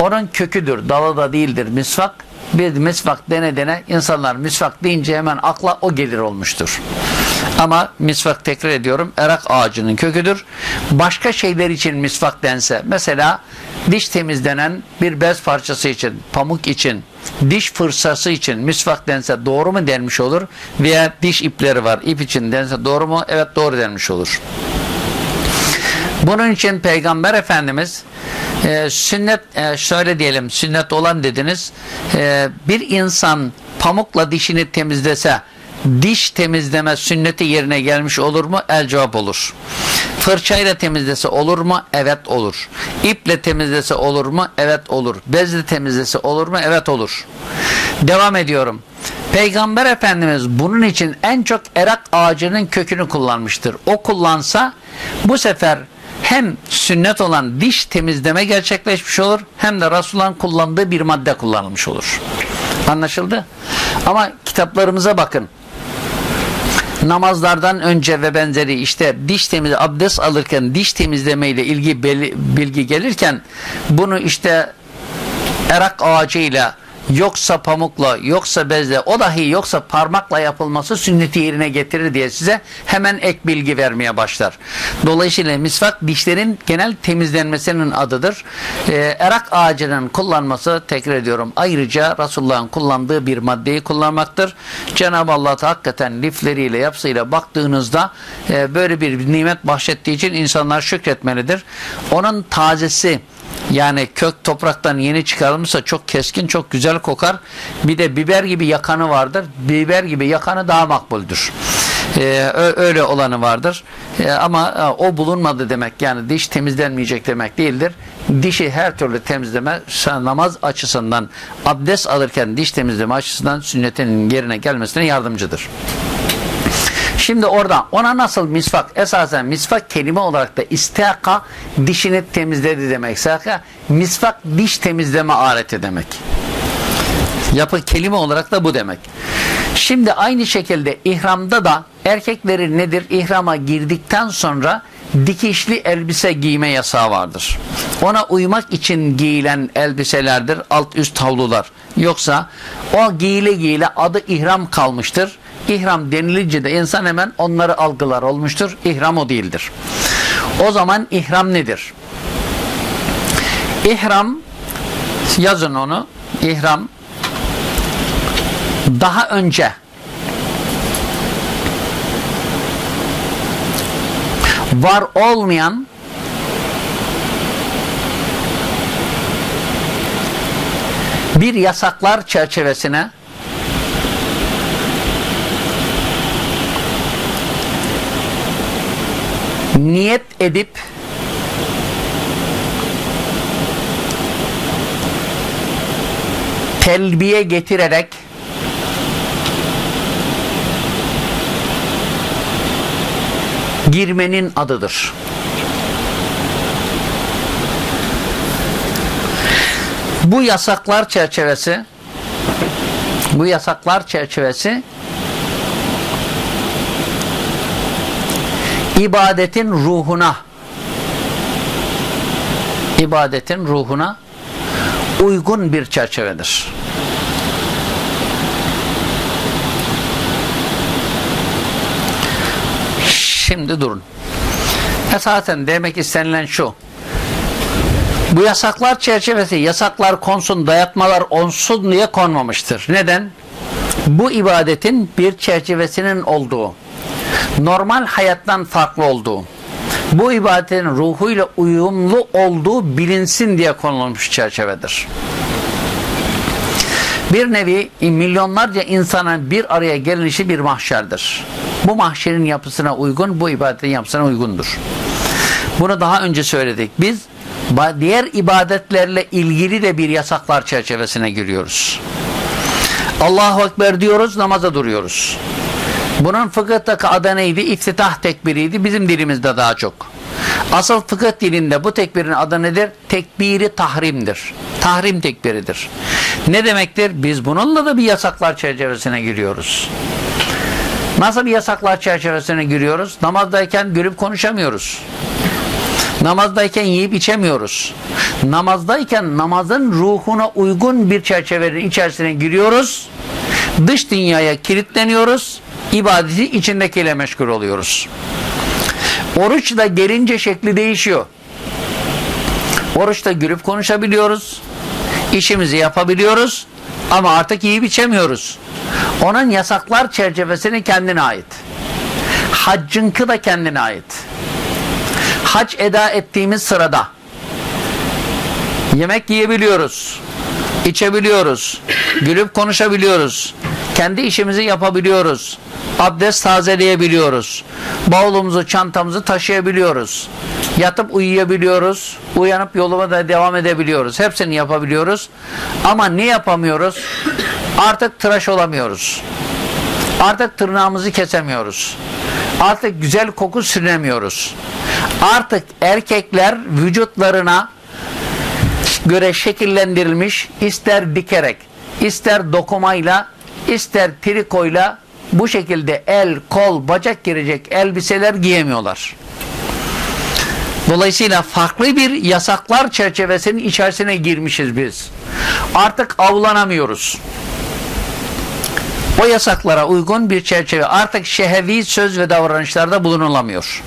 Onun köküdür, dalı da değildir misvak bir misvak dene dene insanlar misvak deyince hemen akla o gelir olmuştur. Ama misvak tekrar ediyorum erak ağacının köküdür. Başka şeyler için misvak dense mesela diş temizlenen bir bez parçası için, pamuk için, diş fırsası için misvak dense doğru mu denmiş olur? Veya diş ipleri var ip için dense doğru mu? Evet doğru denmiş olur. Bunun için Peygamber Efendimiz e, sünnet e, şöyle diyelim sünnet olan dediniz e, bir insan pamukla dişini temizlese diş temizleme sünneti yerine gelmiş olur mu? El cevap olur. Fırçayla temizlese olur mu? Evet olur. İple temizlese olur mu? Evet olur. Bezle temizlese olur mu? Evet olur. Devam ediyorum. Peygamber Efendimiz bunun için en çok erak ağacının kökünü kullanmıştır. O kullansa bu sefer hem sünnet olan diş temizleme gerçekleşmiş olur hem de Resulullah'ın kullandığı bir madde kullanılmış olur. Anlaşıldı? Ama kitaplarımıza bakın namazlardan önce ve benzeri işte diş temiz abdest alırken diş temizleme ile ilgili bilgi gelirken bunu işte erak ağacıyla yoksa pamukla, yoksa bezle, o dahi yoksa parmakla yapılması sünneti yerine getirir diye size hemen ek bilgi vermeye başlar. Dolayısıyla misvak dişlerin genel temizlenmesinin adıdır. Ee, erak ağacının kullanması tekrar ediyorum ayrıca Resulullah'ın kullandığı bir maddeyi kullanmaktır. Cenab-ı Allah hakikaten lifleriyle yapsıyla baktığınızda e, böyle bir nimet bahşettiği için insanlar şükretmelidir. Onun tazesi yani kök topraktan yeni çıkarılmışsa çok keskin, çok güzel kokar. Bir de biber gibi yakanı vardır. Biber gibi yakanı daha makbuldür. Ee, öyle olanı vardır. Ee, ama e, o bulunmadı demek yani diş temizlenmeyecek demek değildir. Dişi her türlü temizleme namaz açısından abdest alırken diş temizleme açısından sünnetin yerine gelmesine yardımcıdır. Şimdi orada ona nasıl misvak? Esasen misvak kelime olarak da istaka dişini temizledi demek. Saka misvak diş temizleme aleti demek. Yapı kelime olarak da bu demek. Şimdi aynı şekilde ihramda da erkeklerin nedir? İhrama girdikten sonra dikişli elbise giyme yasağı vardır. Ona uymak için giyilen elbiselerdir alt üst havlular. Yoksa o giyile giyile adı ihram kalmıştır. İhram denilince de insan hemen onları algılar olmuştur. İhram o değildir. O zaman ihram nedir? İhram yazın onu. İhram daha önce var olmayan bir yasaklar çerçevesine niyet edip telbiye getirerek girmenin adıdır. Bu yasaklar çerçevesi bu yasaklar çerçevesi ibadetin ruhuna ibadetin ruhuna uygun bir çerçevedir. Şimdi durun. Esasen demek istenilen şu. Bu yasaklar çerçevesi yasaklar konsun, dayatmalar onsun diye konmamıştır. Neden? Bu ibadetin bir çerçevesinin olduğu, normal hayattan farklı olduğu, bu ibadetin ruhuyla uyumlu olduğu bilinsin diye konulmuş çerçevedir. Bir nevi milyonlarca insanın bir araya gelişi bir mahşerdir. Bu mahşerin yapısına uygun, bu ibadetin yapısına uygundur. Bunu daha önce söyledik. Biz diğer ibadetlerle ilgili de bir yasaklar çerçevesine giriyoruz. Allahu Ekber diyoruz, namaza duruyoruz. Bunun fıkıhtaki adı neydi? İftitah tekbiriydi. Bizim dilimizde daha çok. Asıl fıkıh dilinde bu tekbirin adı nedir? Tekbiri tahrimdir. Tahrim tekbiridir. Ne demektir? Biz bununla da bir yasaklar çerçevesine giriyoruz. Nasıl bir yasaklar çerçevesine giriyoruz? Namazdayken gülüp konuşamıyoruz. Namazdayken yiyip içemiyoruz. Namazdayken namazın ruhuna uygun bir çerçevenin içerisine giriyoruz. Dış dünyaya kilitleniyoruz. İbadeti içindekiyle meşgul oluyoruz. Oruç da gelince şekli değişiyor. Oruçta gülüp konuşabiliyoruz. İşimizi yapabiliyoruz. Ama artık yiyip içemiyoruz. Onun yasaklar çerçevesini kendine ait. Haccınkı da kendine ait. Hac eda ettiğimiz sırada yemek yiyebiliyoruz. içebiliyoruz. Gülüp konuşabiliyoruz. Kendi işimizi yapabiliyoruz. Abdest tazeleyebiliyoruz. Bavulumuzu, çantamızı taşıyabiliyoruz. Yatıp uyuyabiliyoruz. Uyanıp yoluma da devam edebiliyoruz. Hepsini yapabiliyoruz. Ama ne yapamıyoruz? Artık tıraş olamıyoruz. Artık tırnağımızı kesemiyoruz. Artık güzel koku süremiyoruz. Artık erkekler vücutlarına göre şekillendirilmiş ister dikerek, ister dokumayla, ister trikoyla bu şekilde el, kol, bacak girecek elbiseler giyemiyorlar. Dolayısıyla farklı bir yasaklar çerçevesinin içerisine girmişiz biz. Artık avlanamıyoruz. O yasaklara uygun bir çerçeve artık şehevi söz ve davranışlarda bulunulamıyor.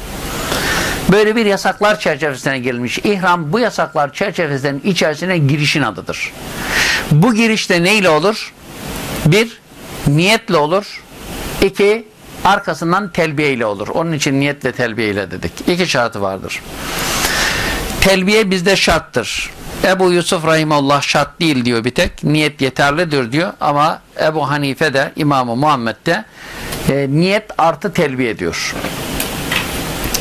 Böyle bir yasaklar çerçevesine girilmiş. İhram bu yasaklar çerçevesinin içerisine girişin adıdır. Bu girişte neyle olur? Bir, niyetle olur. İki, arkasından telbiye ile olur. Onun için niyet ve telbiye ile dedik. İki şartı vardır. Telbiye bizde şarttır. Ebu Yusuf Rahimullah şart değil diyor bir tek. Niyet yeterlidir diyor. Ama Ebu Hanife de İmam-ı Muhammed de e, niyet artı telbiye diyor.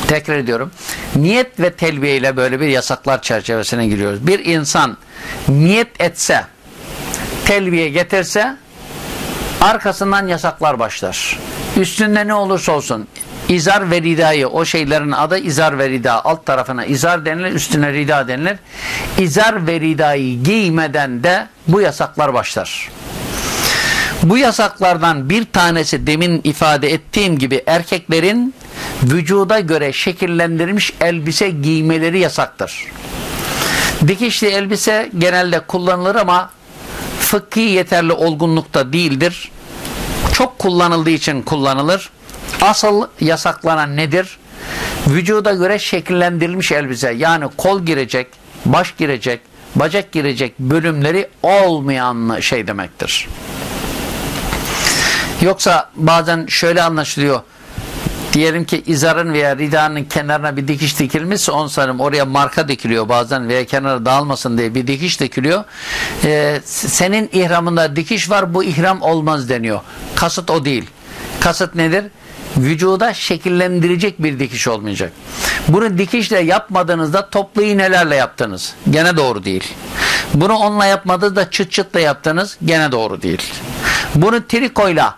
Tekrar ediyorum. Niyet ve telbiye ile böyle bir yasaklar çerçevesine giriyoruz. Bir insan niyet etse, telbiye getirse arkasından yasaklar başlar. Üstünde ne olursa olsun izar ve ridayı o şeylerin adı izar ve rida. Alt tarafına izar denilir üstüne rida denilir. İzar ve ridayı giymeden de bu yasaklar başlar. Bu yasaklardan bir tanesi demin ifade ettiğim gibi erkeklerin vücuda göre şekillendirilmiş elbise giymeleri yasaktır. Dikişli elbise genelde kullanılır ama fıkhi yeterli olgunlukta değildir çok kullanıldığı için kullanılır Asıl yasaklanan nedir? Vücuda göre şekillendirilmiş elbise yani kol girecek, baş girecek, bacak girecek bölümleri olmayan şey demektir. Yoksa bazen şöyle anlaşılıyor. Diyelim ki izarın veya ridanın kenarına bir dikiş dikilmişse on sanırım oraya marka dikiliyor bazen veya kenara dağılmasın diye bir dikiş dikiliyor. Ee, senin ihramında dikiş var bu ihram olmaz deniyor. Kasıt o değil. Kasıt nedir? vücuda şekillendirecek bir dikiş olmayacak. Bunu dikişle yapmadığınızda toplu iğnelerle yaptınız. Gene doğru değil. Bunu onunla yapmadığınızda çıt çıtla yaptınız. Gene doğru değil. Bunu trikoyla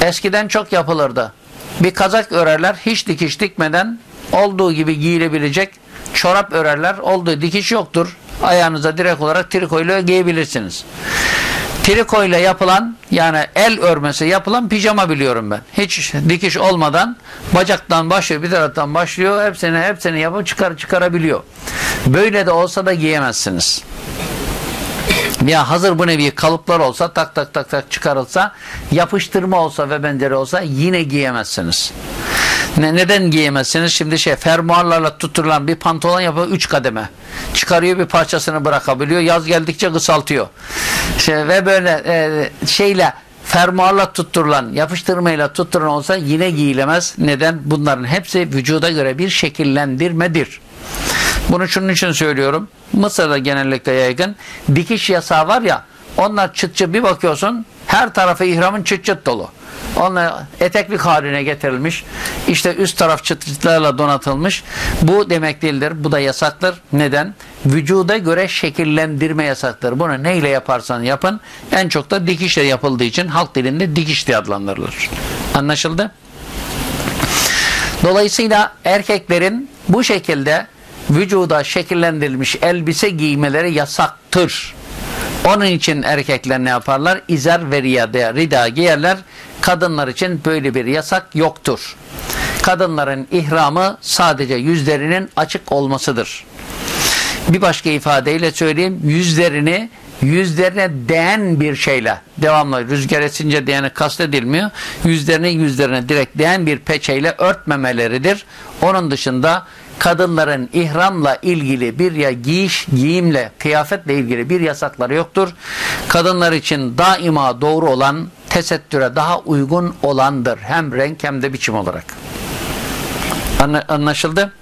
eskiden çok yapılırdı. Bir kazak örerler hiç dikiş dikmeden olduğu gibi giyilebilecek çorap örerler. Olduğu dikiş yoktur. Ayağınıza direkt olarak trikoyla giyebilirsiniz. Triko ile yapılan yani el örmesi yapılan pijama biliyorum ben. Hiç dikiş olmadan bacaktan başlıyor bir taraftan başlıyor hepsini hepsini yapıp çıkar çıkarabiliyor. Böyle de olsa da giyemezsiniz. Ya hazır bu nevi kalıplar olsa tak tak tak tak çıkarılsa yapıştırma olsa ve benzeri olsa yine giyemezsiniz. Ne, neden giyemezsiniz? Şimdi şey fermuarlarla tutturulan bir pantolon yapıyor 3 kademe. Çıkarıyor bir parçasını bırakabiliyor. Yaz geldikçe kısaltıyor. Şey, ve böyle e, şeyle fermuarla tutturulan, yapıştırmayla tutturulan olsa yine giyilemez. Neden? Bunların hepsi vücuda göre bir şekillendirmedir. Bunu şunun için söylüyorum. Mısır'da genellikle yaygın. Dikiş yasağı var ya, onlar çıt çıt bir bakıyorsun, her tarafı ihramın çıt çıt dolu. Onlar eteklik haline getirilmiş. İşte üst taraf çıtırlarla donatılmış. Bu demek değildir. Bu da yasaktır. Neden? Vücuda göre şekillendirme yasaktır. Bunu neyle yaparsan yapın. En çok da dikişle yapıldığı için halk dilinde dikiş diye adlandırılır. Anlaşıldı? Dolayısıyla erkeklerin bu şekilde vücuda şekillendirilmiş elbise giymeleri yasaktır. Onun için erkekler ne yaparlar? İzer ve rida, giyerler. Kadınlar için böyle bir yasak yoktur. kadınların ihramı sadece yüzlerinin açık olmasıdır. Bir başka ifadeyle söyleyeyim yüzlerini yüzlerine değen bir şeyle devamlı rüzgar esince değeni kastedilmiyor. Yüzlerini yüzlerine direkt değen bir peçeyle örtmemeleridir. Onun dışında kadınların ihramla ilgili bir ya giyiş, giyimle, kıyafetle ilgili bir yasakları yoktur. Kadınlar için daima doğru olan tesettüre daha uygun olandır. Hem renk hem de biçim olarak. Anlaşıldı?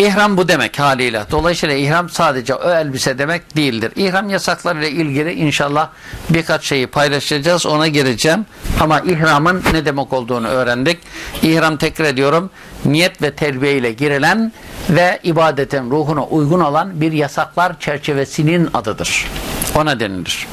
İhram bu demek haliyle. Dolayısıyla ihram sadece o elbise demek değildir. İhram yasaklarıyla ilgili inşallah birkaç şeyi paylaşacağız. Ona gireceğim. Ama ihramın ne demek olduğunu öğrendik. İhram tekrar ediyorum. Niyet ve terbiye ile girilen ve ibadetin ruhuna uygun olan bir yasaklar çerçevesinin adıdır. Ona denilir.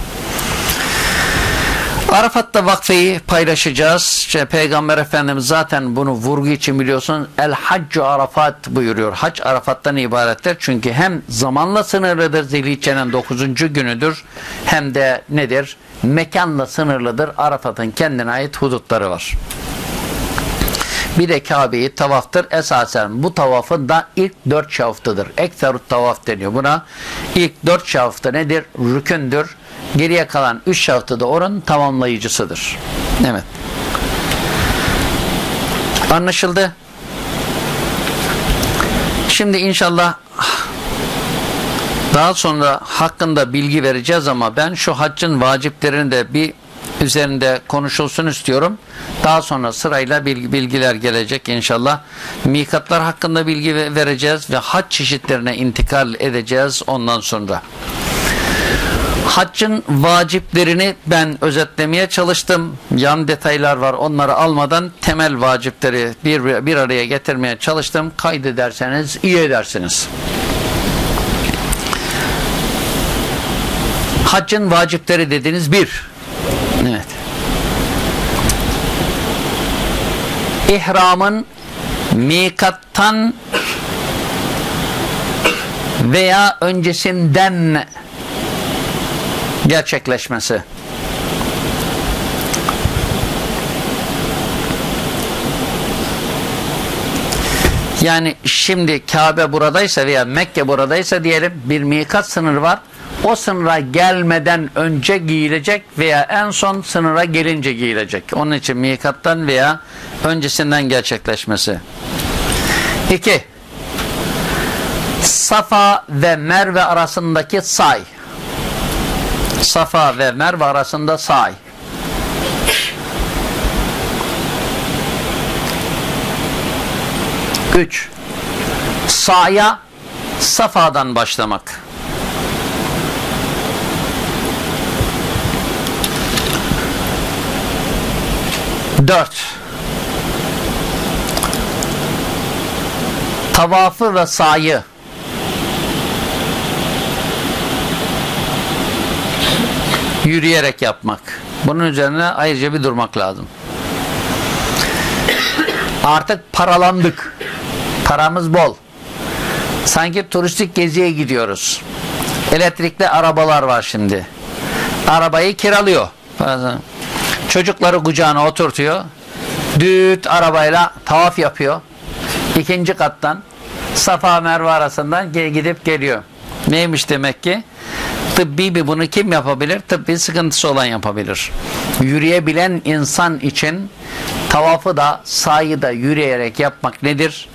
Arafat'ta vakfeyi paylaşacağız. İşte Peygamber Efendimiz zaten bunu vurgu için biliyorsun. El haccu arafat buyuruyor. Hac Arafat'tan ibarettir. Çünkü hem zamanla sınırlıdır Zilhicce'nin 9. günüdür. Hem de nedir? Mekanla sınırlıdır. Arafat'ın kendine ait hudutları var. Bir de Kabe'yi tavaftır. Esasen bu tavafın da ilk dört şaftıdır. Ekserut tavaf deniyor buna. İlk dört şaftı nedir? Rükündür Geriye kalan üç şartı da onun tamamlayıcısıdır. Evet. Anlaşıldı. Şimdi inşallah daha sonra hakkında bilgi vereceğiz ama ben şu haccın vaciplerini de bir üzerinde konuşulsun istiyorum. Daha sonra sırayla bilgiler gelecek inşallah. Mikatlar hakkında bilgi vereceğiz ve hac çeşitlerine intikal edeceğiz ondan sonra. Haccın vaciplerini ben özetlemeye çalıştım. Yan detaylar var. Onları almadan temel vacipleri bir, bir araya getirmeye çalıştım. Kaydederseniz iyi edersiniz. Haccın vacipleri dediniz bir. Evet. İhramın mikattan veya öncesinden gerçekleşmesi. Yani şimdi Kabe buradaysa veya Mekke buradaysa diyelim bir mikat sınırı var. O sınıra gelmeden önce giyilecek veya en son sınıra gelince giyilecek. Onun için mikattan veya öncesinden gerçekleşmesi. İki, Safa ve Merve arasındaki say. Safa ve Merve arasında say. Üç. Sa'ya Safa'dan başlamak. Dört. Tavafı ve sayı yürüyerek yapmak. Bunun üzerine ayrıca bir durmak lazım. Artık paralandık. Paramız bol. Sanki turistik geziye gidiyoruz. Elektrikli arabalar var şimdi. Arabayı kiralıyor. Çocukları kucağına oturtuyor. Düt arabayla tavaf yapıyor. İkinci kattan Safa Merve arasından gidip geliyor. Neymiş demek ki? Tıbbi bir bunu kim yapabilir? Tıbbi sıkıntısı olan yapabilir. Yürüyebilen insan için tavafı da sayı da yürüyerek yapmak nedir?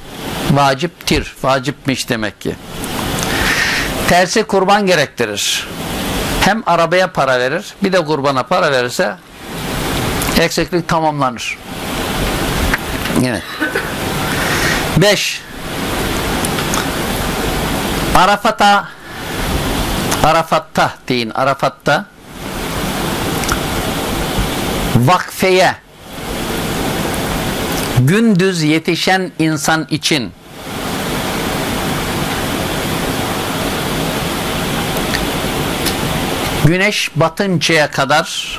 Vaciptir. Vacipmiş demek ki. Tersi kurban gerektirir. Hem arabaya para verir bir de kurbana para verirse eksiklik tamamlanır. Yine. 5. Arafat'a Arafat'ta deyin Arafat'ta vakfeye gündüz yetişen insan için güneş batıncaya kadar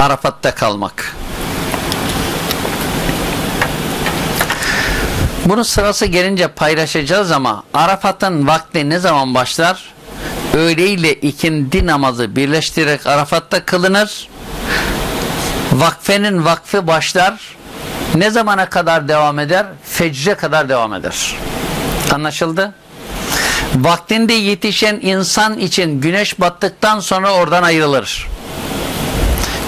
Arafat'ta kalmak. Bunun sırası gelince paylaşacağız ama Arafat'ın vakti ne zaman başlar? Öğle ile ikindi namazı birleştirerek Arafat'ta kılınır. Vakfenin vakfı başlar. Ne zamana kadar devam eder? Fecre kadar devam eder. Anlaşıldı? Vaktinde yetişen insan için güneş battıktan sonra oradan ayrılır.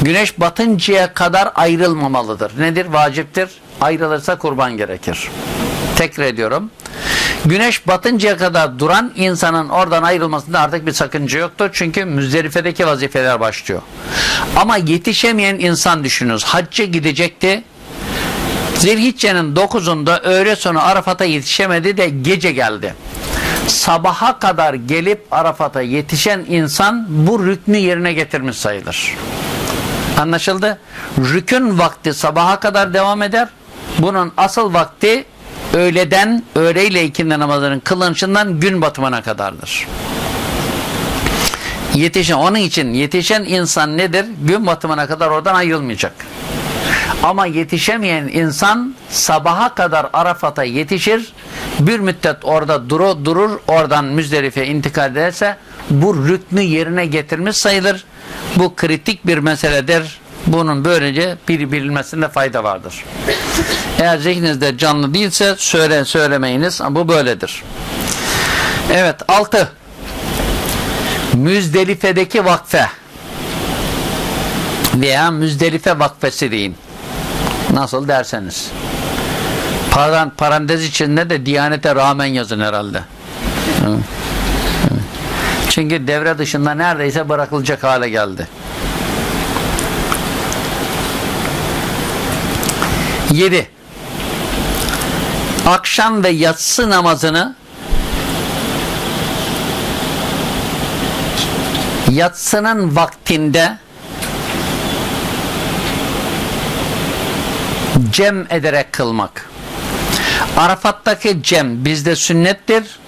Güneş batıncaya kadar ayrılmamalıdır. Nedir? Vaciptir. Ayrılırsa kurban gerekir. Tekrar ediyorum. Güneş batıncaya kadar duran insanın oradan ayrılmasında artık bir sakınca yoktur. Çünkü müzdelifedeki vazifeler başlıyor. Ama yetişemeyen insan düşününüz. Hacca gidecekti. Zilhicce'nin 9'unda öğle sonu Arafat'a yetişemedi de gece geldi. Sabaha kadar gelip Arafat'a yetişen insan bu rüknü yerine getirmiş sayılır. Anlaşıldı? Rükün vakti sabaha kadar devam eder. Bunun asıl vakti öğleden, öğleyle ikindi namazının kılınışından gün batımına kadardır. Yetişen, onun için yetişen insan nedir? Gün batımına kadar oradan ayrılmayacak. Ama yetişemeyen insan sabaha kadar Arafat'a yetişir, bir müddet orada duru, durur, oradan Müzdelife'ye intikal ederse bu rüknü yerine getirmiş sayılır. Bu kritik bir meseledir. Bunun böylece bir bilinmesinde fayda vardır. Eğer zihninizde canlı değilse söyle söylemeyiniz. Bu böyledir. Evet altı. Müzdelife'deki vakfe veya Müzdelife vakfesi deyin. Nasıl derseniz. Parantez içinde de Diyanete rağmen yazın herhalde. Çünkü devre dışında neredeyse bırakılacak hale geldi. 7. Akşam ve yatsı namazını yatsının vaktinde cem ederek kılmak. Arafat'taki cem bizde sünnettir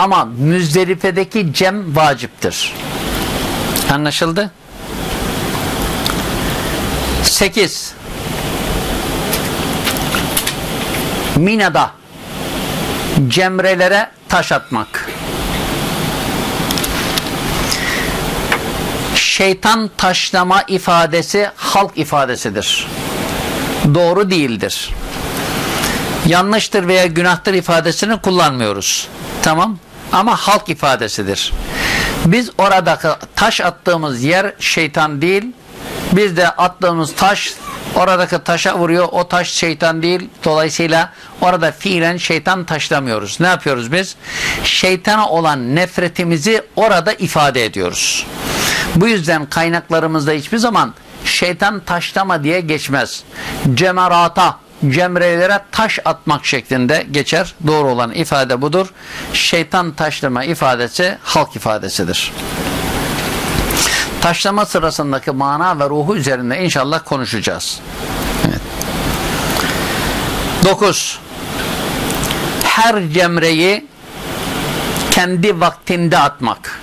ama Müzdelife'deki cem vaciptir. Anlaşıldı? 8. Mina'da cemrelere taş atmak. Şeytan taşlama ifadesi halk ifadesidir. Doğru değildir. Yanlıştır veya günahtır ifadesini kullanmıyoruz. Tamam? Ama halk ifadesidir. Biz oradaki taş attığımız yer şeytan değil. Biz de attığımız taş Oradaki taşa vuruyor. O taş şeytan değil. Dolayısıyla orada fiilen şeytan taşlamıyoruz. Ne yapıyoruz biz? Şeytana olan nefretimizi orada ifade ediyoruz. Bu yüzden kaynaklarımızda hiçbir zaman şeytan taşlama diye geçmez. Cemerata, cemrelere taş atmak şeklinde geçer. Doğru olan ifade budur. Şeytan taşlama ifadesi halk ifadesidir taşlama sırasındaki mana ve ruhu üzerinde inşallah konuşacağız. Evet. 9. Her cemreyi kendi vaktinde atmak.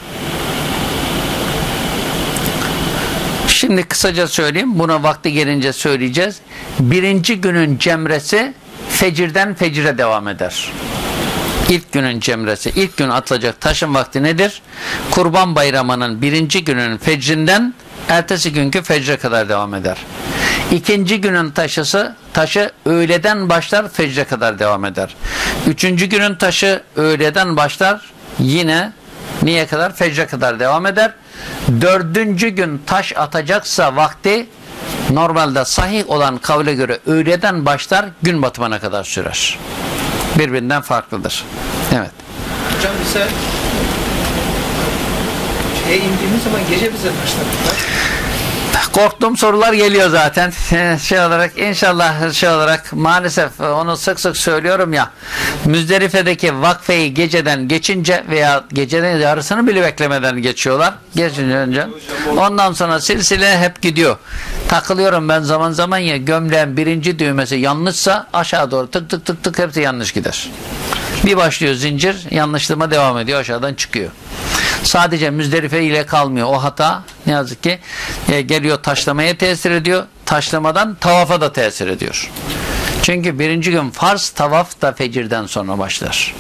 Şimdi kısaca söyleyeyim. Buna vakti gelince söyleyeceğiz. Birinci günün cemresi fecirden fecire devam eder. İlk günün cemresi, ilk gün atılacak taşın vakti nedir? Kurban bayramının birinci günün fecrinden ertesi günkü fecre kadar devam eder. İkinci günün taşısı, taşı öğleden başlar fecre kadar devam eder. Üçüncü günün taşı öğleden başlar yine niye kadar? Fecre kadar devam eder. Dördüncü gün taş atacaksa vakti normalde sahih olan kavle göre öğleden başlar gün batımına kadar sürer birbirinden farklıdır. Evet. Hocam bize şeye indiğimiz zaman gece bize başladılar. Korktuğum sorular geliyor zaten. <laughs> Şey olarak inşallah şey olarak maalesef onu sık sık söylüyorum ya. Müzdelife'deki vakfeyi geceden geçince veya gecenin yarısını bile beklemeden geçiyorlar. Geçince önce. Ondan sonra silsile hep gidiyor. Takılıyorum ben zaman zaman ya gömleğin birinci düğmesi yanlışsa aşağı doğru tık tık tık tık hepsi yanlış gider. Bir başlıyor zincir yanlışlığıma devam ediyor aşağıdan çıkıyor. Sadece Müzdelife ile kalmıyor. O hata ne yazık ki e, geliyor taşlamaya tesir ediyor. Taşlamadan tavafa da tesir ediyor. Çünkü birinci gün farz tavaf da fecirden sonra başlar.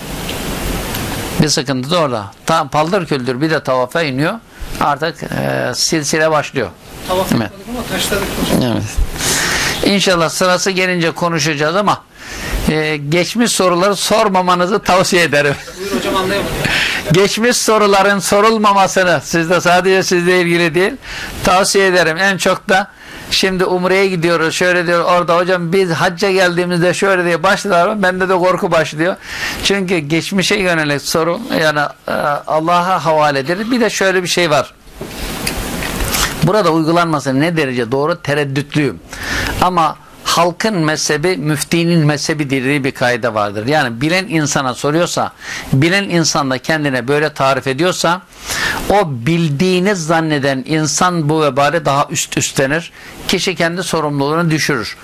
Bir sıkıntı da orada. Tam paldır küldür bir de tavafa iniyor. Artık e, silsile başlıyor. Tavaf Evet. ama taşladık hocam. Evet. İnşallah sırası gelince konuşacağız ama e, geçmiş soruları sormamanızı tavsiye ederim. Buyur hocam anlayamadım. <laughs> geçmiş soruların sorulmamasını sizde sadece sizle ilgili değil tavsiye ederim. En çok da şimdi Umre'ye gidiyoruz şöyle diyor orada hocam biz hacca geldiğimizde şöyle diye başlar bende de korku başlıyor. Çünkü geçmişe yönelik soru yani e, Allah'a havale edilir. Bir de şöyle bir şey var. Burada uygulanması ne derece doğru tereddütlüyüm. Ama halkın mezhebi müftinin mezhebi diye bir kaide vardır. Yani bilen insana soruyorsa, bilen insan da kendine böyle tarif ediyorsa o bildiğini zanneden insan bu vebali daha üst üstlenir. Kişi kendi sorumluluğunu düşürür.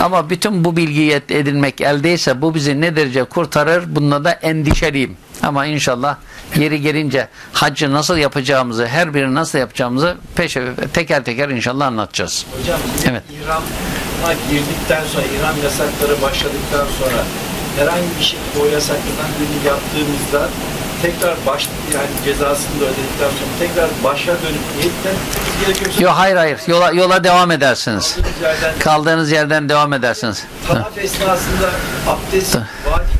Ama bütün bu bilgiyi edinmek eldeyse bu bizi ne derece kurtarır? Bununla da endişeliyim. Ama inşallah yeri gelince haccı nasıl yapacağımızı, her birini nasıl yapacağımızı peşe teker teker inşallah anlatacağız. Hocam Evet. İran'a girdikten sonra, İran yasakları başladıktan sonra herhangi bir şekilde o yasaklardan birini yaptığımızda tekrar baş yani cezasını da ödedikten sonra tekrar başa dönüp niyetten gerekiyor. Yoksa Yok hayır hayır yola, yola devam edersiniz. kaldığımız yerden Kaldığınız yerden devam edersiniz. tavaf esnasında abdest vacip?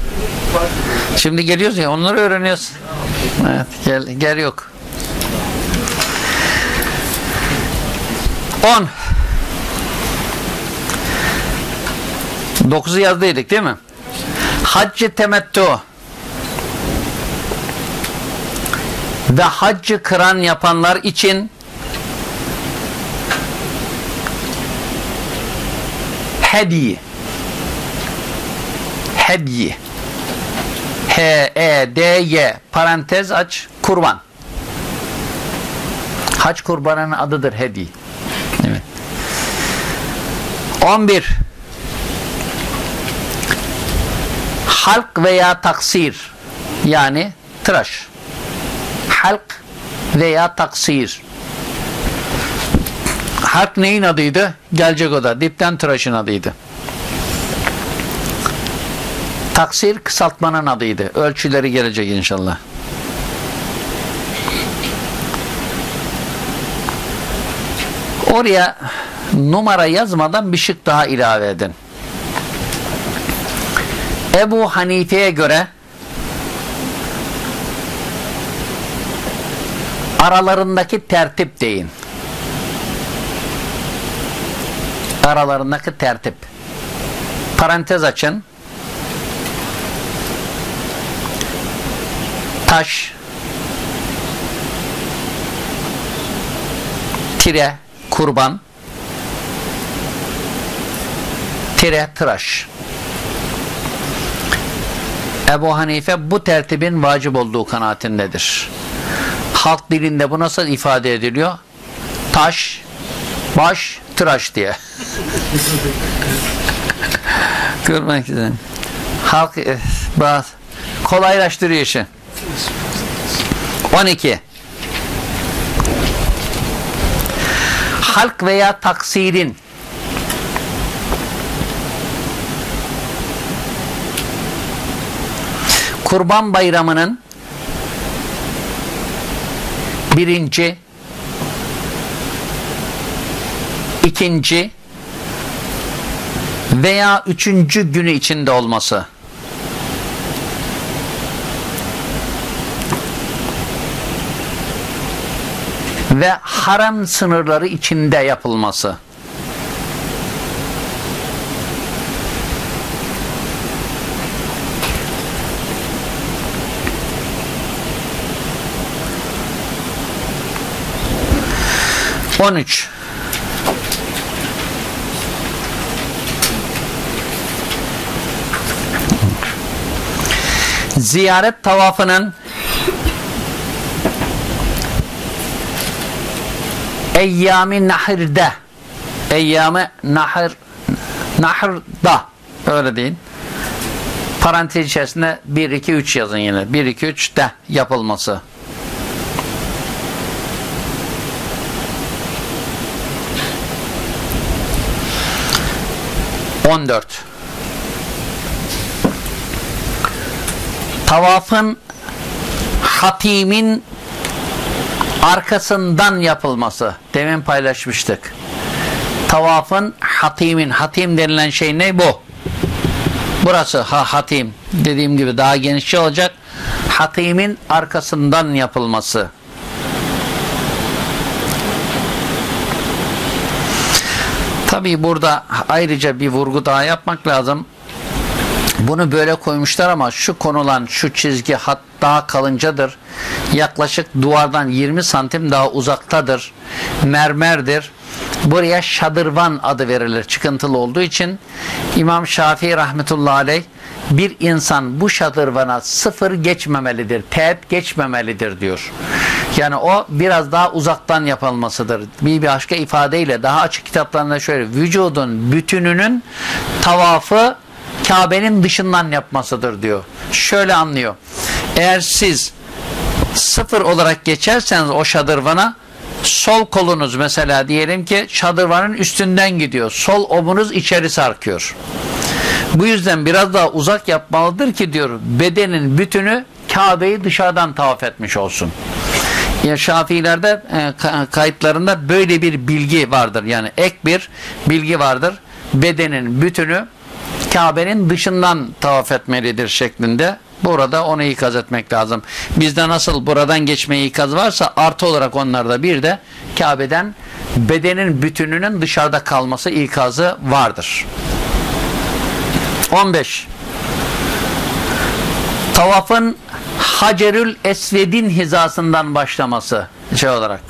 Şimdi geliyoruz ya onları öğreniyoruz. Evet gel, gel yok. 10 9'u yazdıydık değil mi? Haccı temettu ve haccı kıran yapanlar için hediye hediye H-E-D-Y parantez aç kurban. Hac kurbanının adıdır hedi. Evet. 11 Halk veya taksir yani tıraş. Halk veya taksir. Halk neyin adıydı? Gelecek o da. Dipten tıraşın adıydı. Taksir kısaltmanın adıydı. Ölçüleri gelecek inşallah. Oraya numara yazmadan bir şık daha ilave edin. Ebu Hanife'ye göre aralarındaki tertip deyin. Aralarındaki tertip. Parantez açın. taş tire kurban tire tıraş Ebu Hanife bu tertibin vacip olduğu kanaatindedir. Halk dilinde bu nasıl ifade ediliyor? Taş, baş, tıraş diye. <laughs> Görmek üzere. Halk eh, bazı kolaylaştırıyor işi. 12. Halk veya taksirin Kurban Bayramı'nın birinci, ikinci veya üçüncü günü içinde olması. ve haram sınırları içinde yapılması. On üç. Ziyaret tavafının Eyyami nahirde Eyyami nahir Nahırda öyle deyin. Parantez içerisinde 1, 2, 3 yazın yine. 1, 2, 3 de yapılması. On dört. Tavafın hatimin arkasından yapılması. Demin paylaşmıştık. Tavafın hatimin, hatim denilen şey ne bu? Burası ha, hatim. Dediğim gibi daha genişçe olacak. Hatimin arkasından yapılması. Tabii burada ayrıca bir vurgu daha yapmak lazım. Bunu böyle koymuşlar ama şu konulan şu çizgi hat daha kalıncadır. Yaklaşık duvardan 20 santim daha uzaktadır. Mermerdir. Buraya şadırvan adı verilir çıkıntılı olduğu için. İmam Şafii rahmetullahi aleyh bir insan bu şadırvana sıfır geçmemelidir, teğet geçmemelidir diyor. Yani o biraz daha uzaktan yapılmasıdır. Bir başka ifadeyle daha açık kitaplarında şöyle vücudun bütününün tavafı Kabe'nin dışından yapmasıdır diyor. Şöyle anlıyor. Eğer siz sıfır olarak geçerseniz o şadırvana sol kolunuz mesela diyelim ki şadırvanın üstünden gidiyor. Sol omurunuz içeri sarkıyor. Bu yüzden biraz daha uzak yapmalıdır ki diyor bedenin bütünü Kabe'yi dışarıdan tavaf etmiş olsun. Ya Şafiilerde e, kayıtlarında böyle bir bilgi vardır. Yani ek bir bilgi vardır. Bedenin bütünü Kabe'nin dışından tavaf etmelidir şeklinde. Burada onu ikaz etmek lazım. Bizde nasıl buradan geçmeye ikaz varsa artı olarak onlarda bir de Kabe'den bedenin bütününün dışarıda kalması ikazı vardır. 15. Tavafın Hacerül Esved'in hizasından başlaması şey olarak.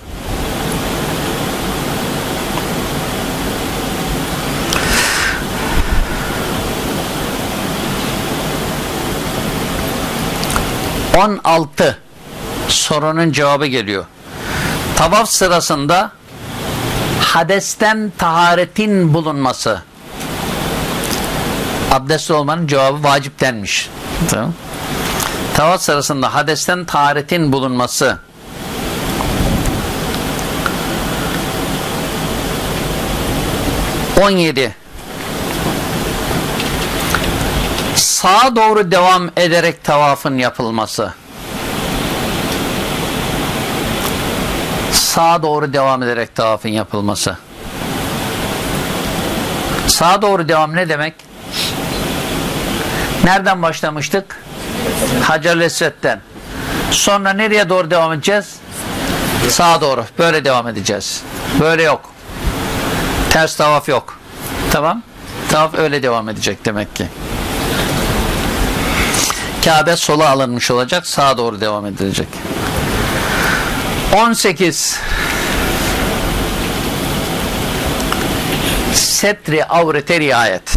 On altı sorunun cevabı geliyor. Tavaf sırasında hadesten taharetin bulunması abdestli olmanın cevabı vacip denmiş. Tamam. Tavaf sırasında hadesten taharetin bulunması on yedi sağa doğru devam ederek tavafın yapılması sağa doğru devam ederek tavafın yapılması sağa doğru devam ne demek? Nereden başlamıştık? Hacer Esved'den. Sonra nereye doğru devam edeceğiz? Sağa doğru. Böyle devam edeceğiz. Böyle yok. Ters tavaf yok. Tamam. Tavaf öyle devam edecek demek ki. Kabe sola alınmış olacak. Sağa doğru devam edilecek. 18 Setri avrete riayet.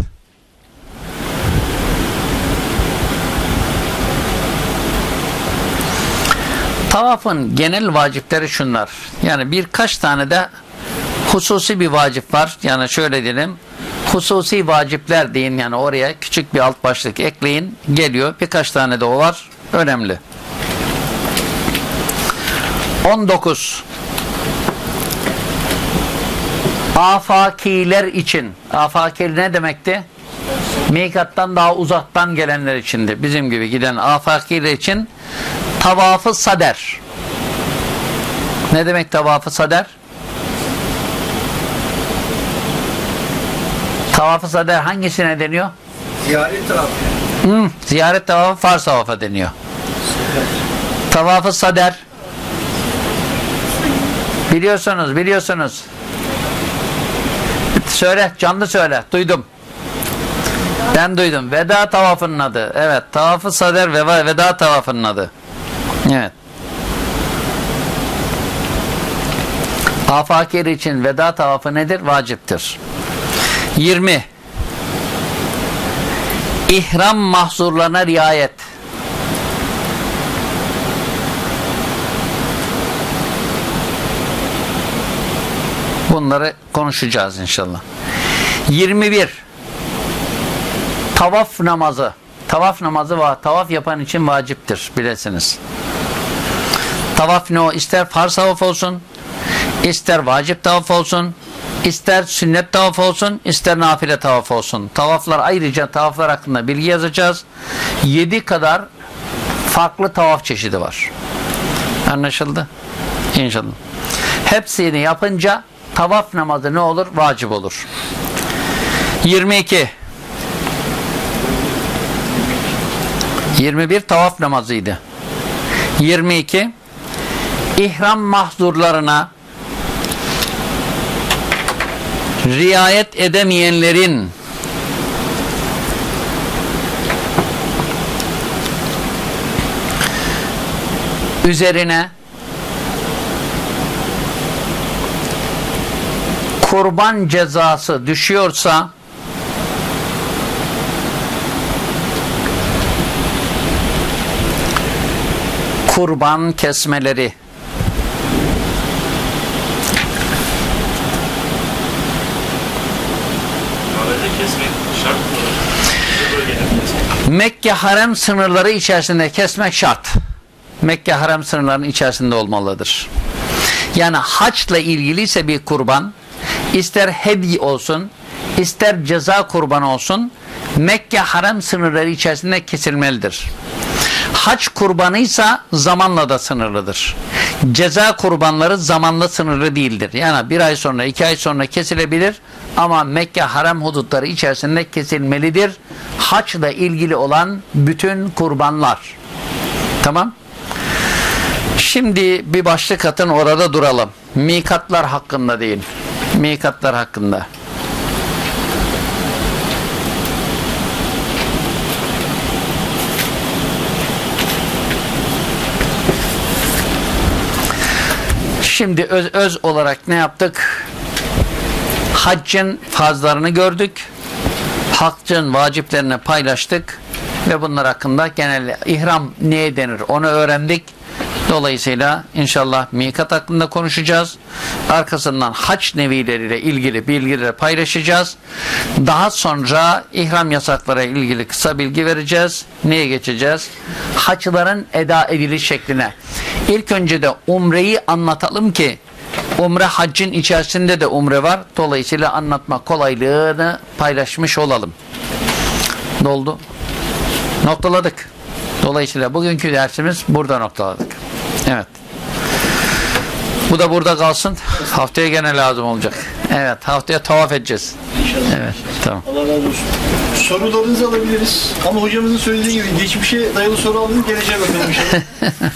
Tavafın genel vacipleri şunlar. Yani birkaç tane de hususi bir vacip var. Yani şöyle diyelim. Hususi vacipler deyin yani oraya küçük bir alt başlık ekleyin. Geliyor. Birkaç tane de o var. Önemli. 19 Afakiler için. Afaki ne demekti? Mikattan daha uzaktan gelenler içindi. Bizim gibi giden afakiler için tavafı sader. Ne demek tavafı sader? Tavafı sader hangisine deniyor? Ziyaret tarafı. Hmm, ziyaret tavafı farz tavafı deniyor. Tavafı sader. Biliyorsunuz, biliyorsunuz. Söyle, canlı söyle. Duydum. Ben duydum. Veda tavafının adı. Evet, tavafı sader ve veda tavafının adı. Evet. Afakir için veda tavafı nedir? Vaciptir. 20. İhram mahzurlarına riayet. Bunları konuşacağız inşallah. 21. Tavaf namazı. Tavaf namazı var. Tavaf yapan için vaciptir bilesiniz. Tavaf ne o? İster farz tavaf olsun, ister vacip tavaf olsun, ister sünnet tavaf olsun, ister nafile tavaf olsun. Tavaflar ayrıca tavaflar hakkında bilgi yazacağız. 7 kadar farklı tavaf çeşidi var. Anlaşıldı? İnşallah. Hepsini yapınca tavaf namazı ne olur? Vacip olur. 22 21 tavaf namazıydı. 22 ihram mahzurlarına riayet edemeyenlerin üzerine kurban cezası düşüyorsa kurban kesmeleri Arada kesmek şart mı? Bu bölgede kesmek. Mekke harem sınırları içerisinde kesmek şart. Mekke harem sınırlarının içerisinde olmalıdır. Yani haçla ilgiliyse bir kurban, ister hediye olsun, ister ceza kurbanı olsun, Mekke harem sınırları içerisinde kesilmelidir. Haç kurbanıysa zamanla da sınırlıdır. Ceza kurbanları zamanla sınırlı değildir. Yani bir ay sonra, iki ay sonra kesilebilir ama Mekke harem hudutları içerisinde kesilmelidir. Haçla ilgili olan bütün kurbanlar. Tamam? Şimdi bir başlık atın orada duralım. Mikatlar hakkında değil. Mikatlar hakkında. Şimdi öz, öz olarak ne yaptık? Haccın fazlarını gördük. Haccın vaciplerini paylaştık. Ve bunlar hakkında genel ihram neye denir onu öğrendik. Dolayısıyla inşallah mikat hakkında konuşacağız. Arkasından haç nevileriyle ilgili bilgileri paylaşacağız. Daha sonra ihram yasaklara ilgili kısa bilgi vereceğiz. Neye geçeceğiz? Haçların eda ediliş şekline. İlk önce de umreyi anlatalım ki umre haccın içerisinde de umre var. Dolayısıyla anlatma kolaylığını paylaşmış olalım. Ne oldu? Noktaladık. Dolayısıyla bugünkü dersimiz burada noktaladık. Evet. Bu da burada kalsın. Haftaya gene lazım olacak. Evet. Haftaya tavaf edeceğiz. Evet. Tamam. Allah razı olsun. Sorularınızı alabiliriz. Ama hocamızın söylediği gibi geçmişe dayalı soru alın, geleceğe bakalım inşallah. <laughs>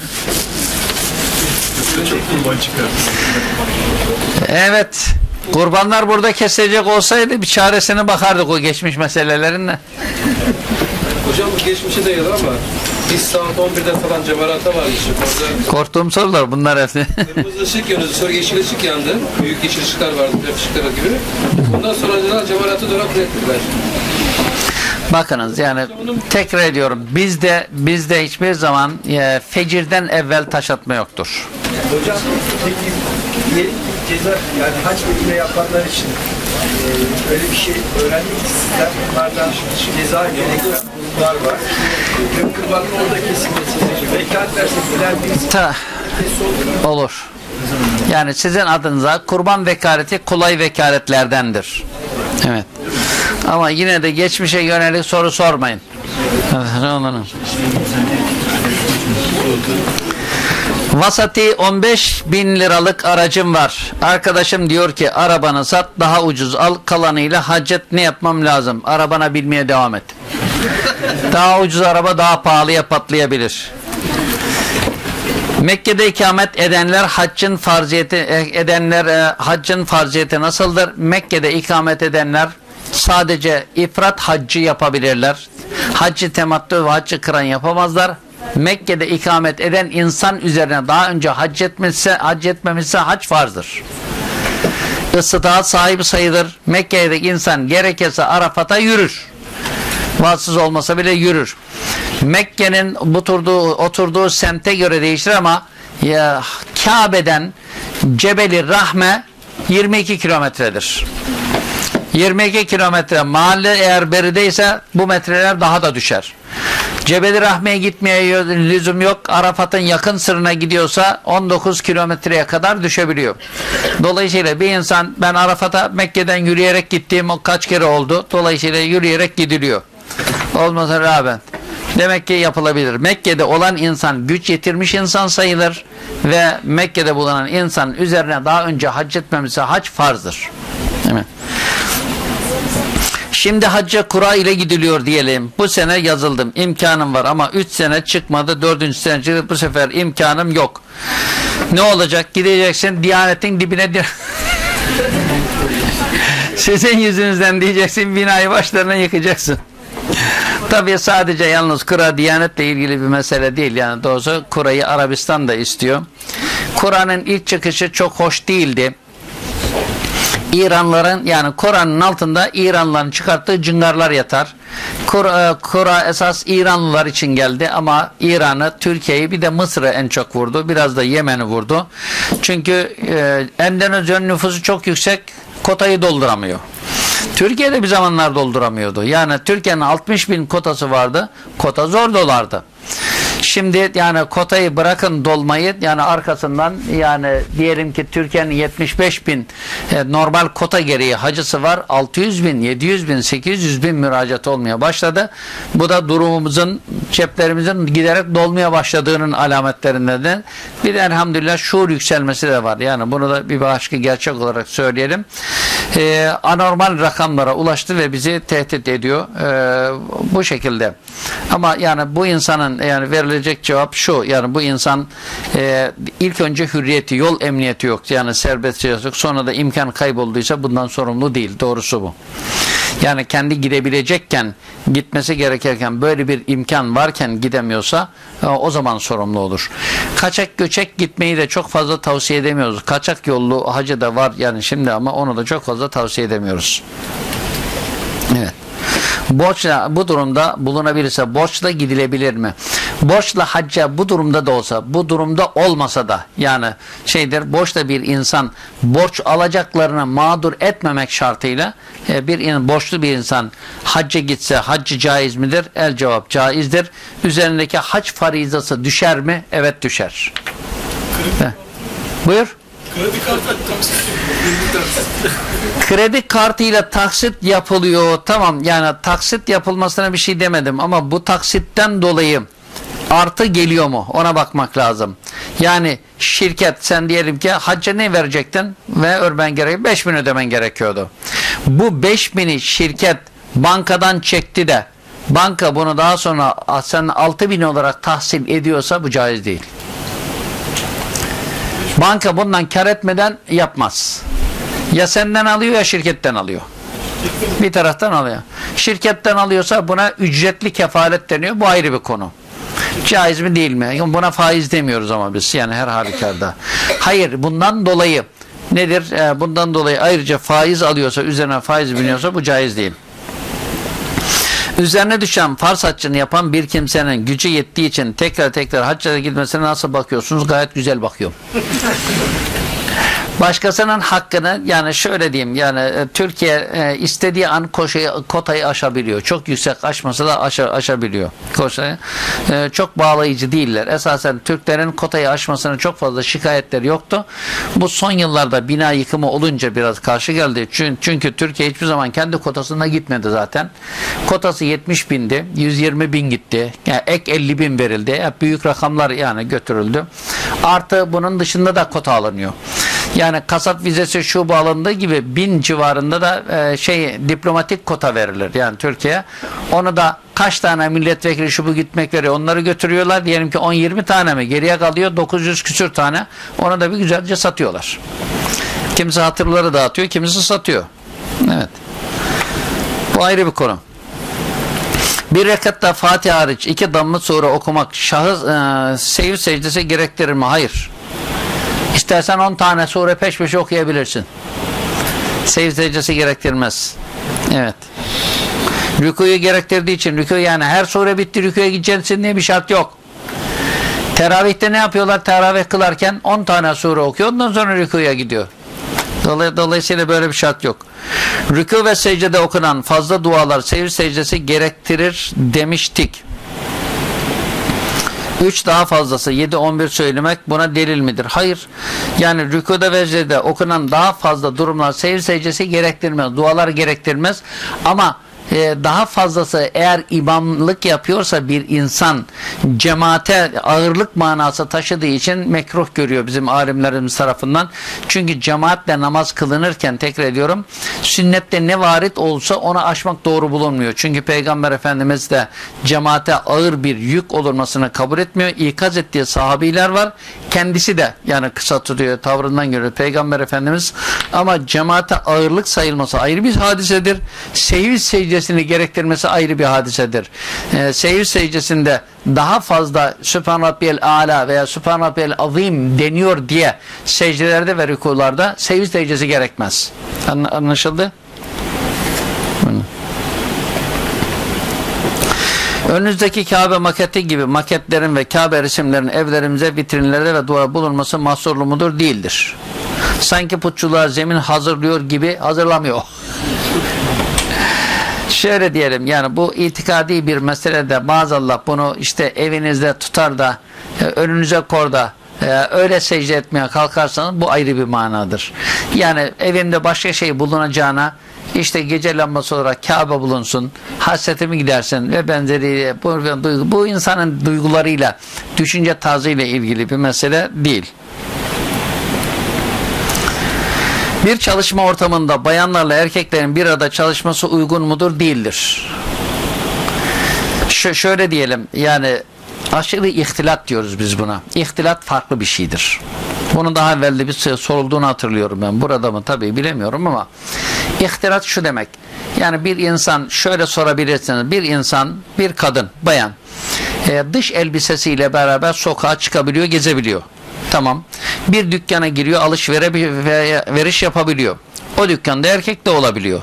Evet. Kurbanlar burada kesilecek olsaydı bir çaresine bakardık o geçmiş meselelerinle. Hocam bu geçmişe dayalı ama biz saat 11'de falan cemarata varmıştık orada. Korktuğum sorular bunlar hepsi. <laughs> Kırmızı ışık yanıyordu sonra yeşil ışık yandı. Büyük yeşil ışıklar vardı, trafik ışıkları gibi. Ondan sonra dediler cemaratı dönem ettiler. Bakınız yani tekrar ediyorum bizde bizde hiçbir zaman e, fecirden evvel taş atma yoktur. Hocam peki diyelim ki ceza yani haç ve yapanlar için e, öyle bir şey öğrendik ki sizden bunlardan ceza gerektiren durumlar var. Ve kurbanın orada. Vekalet versek bilen birisi Ta, olur. Yani sizin adınıza kurban vekaleti kolay vekaletlerdendir. Evet. Ama yine de geçmişe yönelik soru sormayın. Vasati 15 bin liralık aracım var. Arkadaşım diyor ki arabanı sat daha ucuz al kalanıyla hacet ne yapmam lazım? Arabana bilmeye devam et. Daha ucuz araba daha pahalıya patlayabilir. Mekke'de ikamet edenler haccın farziyeti edenler e, haccın farziyeti nasıldır? Mekke'de ikamet edenler sadece ifrat haccı yapabilirler. Haccı temattu ve haccı kıran yapamazlar. Mekke'de ikamet eden insan üzerine daha önce hac etmişse, hac etmemişse hac farzdır. Istıtaat sahibi sayılır. Mekke'deki insan gerekirse Arafat'a yürür. Vasıız olmasa bile yürür. Mekke'nin bu turduğu, oturduğu semte göre değişir ama ya, Kabe'den Cebeli Rahme 22 kilometredir. 22 kilometre mahalle eğer berideyse bu metreler daha da düşer. Cebeli Rahme'ye gitmeye lüzum yok. Arafat'ın yakın sırrına gidiyorsa 19 kilometreye kadar düşebiliyor. Dolayısıyla bir insan ben Arafat'a Mekke'den yürüyerek gittiğim o kaç kere oldu. Dolayısıyla yürüyerek gidiliyor. Olmasa rağmen Demek ki yapılabilir. Mekke'de olan insan güç yetirmiş insan sayılır ve Mekke'de bulunan insan üzerine daha önce hac etmemesi hac farzdır. Değil mi? Şimdi hacca kura ile gidiliyor diyelim. Bu sene yazıldım. İmkanım var ama 3 sene çıkmadı. 4. sene çıktı. Bu sefer imkanım yok. Ne olacak? Gideceksin Diyanetin dibine di- <laughs> Sizin yüzünüzden diyeceksin binayı başlarına yıkacaksın. Tabii sadece yalnız kura diyanetle ilgili bir mesele değil. Yani doğrusu kurayı Arabistan da istiyor. Kur'an'ın ilk çıkışı çok hoş değildi. İranların yani Kur'an'ın altında İranlıların çıkarttığı cıngarlar yatar. Kur- e, Kura esas İranlılar için geldi ama İran'ı, Türkiye'yi bir de Mısır'ı en çok vurdu. Biraz da Yemen'i vurdu. Çünkü e, Endonezya'nın nüfusu çok yüksek, kotayı dolduramıyor. Türkiye'de bir zamanlar dolduramıyordu. Yani Türkiye'nin 60 bin kotası vardı. Kota zor dolardı. Şimdi yani kotayı bırakın dolmayı yani arkasından yani diyelim ki Türkiye'nin 75 bin e, normal kota gereği hacısı var 600 bin 700 bin 800 bin müracaat olmaya başladı. Bu da durumumuzun ceplerimizin giderek dolmaya başladığının alametlerinden bir de elhamdülillah şuur yükselmesi de var. Yani bunu da bir başka gerçek olarak söyleyelim. E, anormal rakamlara ulaştı ve bizi tehdit ediyor. E, bu şekilde. Ama yani bu insanın yani verilecek cevap şu. Yani bu insan e, ilk önce hürriyeti, yol emniyeti yok. Yani serbestçe yok. Sonra da imkan kaybolduysa bundan sorumlu değil. Doğrusu bu. Yani kendi gidebilecekken, gitmesi gerekirken böyle bir imkan varken gidemiyorsa e, o zaman sorumlu olur. Kaçak göçek gitmeyi de çok fazla tavsiye edemiyoruz. Kaçak yollu hacı da var yani şimdi ama onu da çok fazla tavsiye edemiyoruz. Evet. Borçla bu durumda bulunabilirse borçla gidilebilir mi? Borçla hacca bu durumda da olsa, bu durumda olmasa da yani şeydir borçla bir insan borç alacaklarını mağdur etmemek şartıyla e, bir borçlu bir insan hacca gitse haccı caiz midir? El cevap caizdir. Üzerindeki hac farizası düşer mi? Evet düşer. Buyur. Kredi kartı taksit. Kredi kartıyla taksit yapılıyor. Tamam yani taksit yapılmasına bir şey demedim ama bu taksitten dolayı artı geliyor mu? Ona bakmak lazım. Yani şirket sen diyelim ki hacca ne verecektin ve örben gereği 5000 ödemen gerekiyordu. Bu 5000'i şirket bankadan çekti de banka bunu daha sonra sen 6000 olarak tahsil ediyorsa bu caiz değil. Banka bundan kar etmeden yapmaz. Ya senden alıyor ya şirketten alıyor. Bir taraftan alıyor. Şirketten alıyorsa buna ücretli kefalet deniyor. Bu ayrı bir konu. Caiz mi değil mi? Buna faiz demiyoruz ama biz yani her halükarda. Hayır bundan dolayı nedir? Ee, bundan dolayı ayrıca faiz alıyorsa üzerine faiz biniyorsa bu caiz değil. Üzerine düşen farz haccını yapan bir kimsenin gücü yettiği için tekrar tekrar hacca gitmesine nasıl bakıyorsunuz? Gayet güzel bakıyorum. <laughs> Başkasının hakkını yani şöyle diyeyim yani e, Türkiye e, istediği an koşayı, kotayı aşabiliyor. Çok yüksek aşmasa da aşa, aşabiliyor. Koşayı. E, çok bağlayıcı değiller. Esasen Türklerin kotayı aşmasının çok fazla şikayetleri yoktu. Bu son yıllarda bina yıkımı olunca biraz karşı geldi. Çünkü, çünkü Türkiye hiçbir zaman kendi kotasına gitmedi zaten. Kotası 70 bindi. 120 bin gitti. Yani ek 50 bin verildi. Büyük rakamlar yani götürüldü. Artı bunun dışında da kota alınıyor. Yani kasap vizesi şu bu alındığı gibi bin civarında da e, şey diplomatik kota verilir. Yani Türkiye onu da kaç tane milletvekili şu bu gitmek veriyor. Onları götürüyorlar. Diyelim ki 10-20 tane mi? Geriye kalıyor 900 küsür tane. Onu da bir güzelce satıyorlar. Kimisi hatırları dağıtıyor, kimisi satıyor. Evet. Bu ayrı bir konu. Bir rekatta Fatiha hariç iki damla sure okumak şahıs e, seyir secdesi gerektirir mi? Hayır. İstersen 10 tane sure peş peşe okuyabilirsin. Seyir secdesi gerektirmez. Evet. Rükuyu gerektirdiği için rükû yani her sure bitti rüküye gideceksin diye bir şart yok. Teravihte ne yapıyorlar? Teravih kılarken 10 tane sure okuyor. Ondan sonra rükuya gidiyor. Dolay dolayısıyla böyle bir şart yok. Rükû ve secdede okunan fazla dualar seyir secdesi gerektirir demiştik. 3 daha fazlası 7-11 söylemek buna delil midir? Hayır. Yani rükuda ve secdede okunan daha fazla durumlar seyir secdesi gerektirmez. Dualar gerektirmez. Ama e, daha fazlası eğer imamlık yapıyorsa bir insan cemaate ağırlık manası taşıdığı için mekruh görüyor bizim alimlerimiz tarafından. Çünkü cemaatle namaz kılınırken tekrar ediyorum sünnette ne varit olsa onu aşmak doğru bulunmuyor. Çünkü Peygamber Efendimiz de cemaate ağır bir yük olurmasını kabul etmiyor. İkaz ettiği sahabiler var. Kendisi de yani kısa tutuyor tavrından göre Peygamber Efendimiz ama cemaate ağırlık sayılması ayrı bir hadisedir. Seyir secdesini gerektirmesi ayrı bir hadisedir. Ee, seyir secdesinde daha fazla Sübhan Rabbiyel Ala veya Sübhan Rabbiyel Azim deniyor diye secdelerde ve rükularda seyir secdesi gerekmez. Anla- Anlaşıldı? Önünüzdeki Kabe maketi gibi maketlerin ve Kabe resimlerin evlerimize, vitrinlerde ve duvara bulunması mahsurlu mudur? Değildir. Sanki putçuluğa zemin hazırlıyor gibi hazırlamıyor. <laughs> Şöyle diyelim yani bu itikadi bir meselede maazallah bunu işte evinizde tutar da e, önünüze kor da e, öyle secde etmeye kalkarsanız bu ayrı bir manadır. Yani evinde başka şey bulunacağına işte gece lambası olarak Kabe bulunsun, hasretimi gidersin ve benzeri bu, bu, insanın duygularıyla, düşünce tarzıyla ilgili bir mesele değil. Bir çalışma ortamında bayanlarla erkeklerin bir arada çalışması uygun mudur? Değildir. Ş- şöyle diyelim yani aşırı ihtilat diyoruz biz buna. İhtilat farklı bir şeydir. Bunun daha evvel bir şey sorulduğunu hatırlıyorum ben. Burada mı tabii bilemiyorum ama ihtilat şu demek. Yani bir insan şöyle sorabilirsiniz. Bir insan, bir kadın, bayan e, dış elbisesiyle beraber sokağa çıkabiliyor, gezebiliyor. Tamam. Bir dükkana giriyor, alışveriş yapabiliyor. O dükkanda erkek de olabiliyor.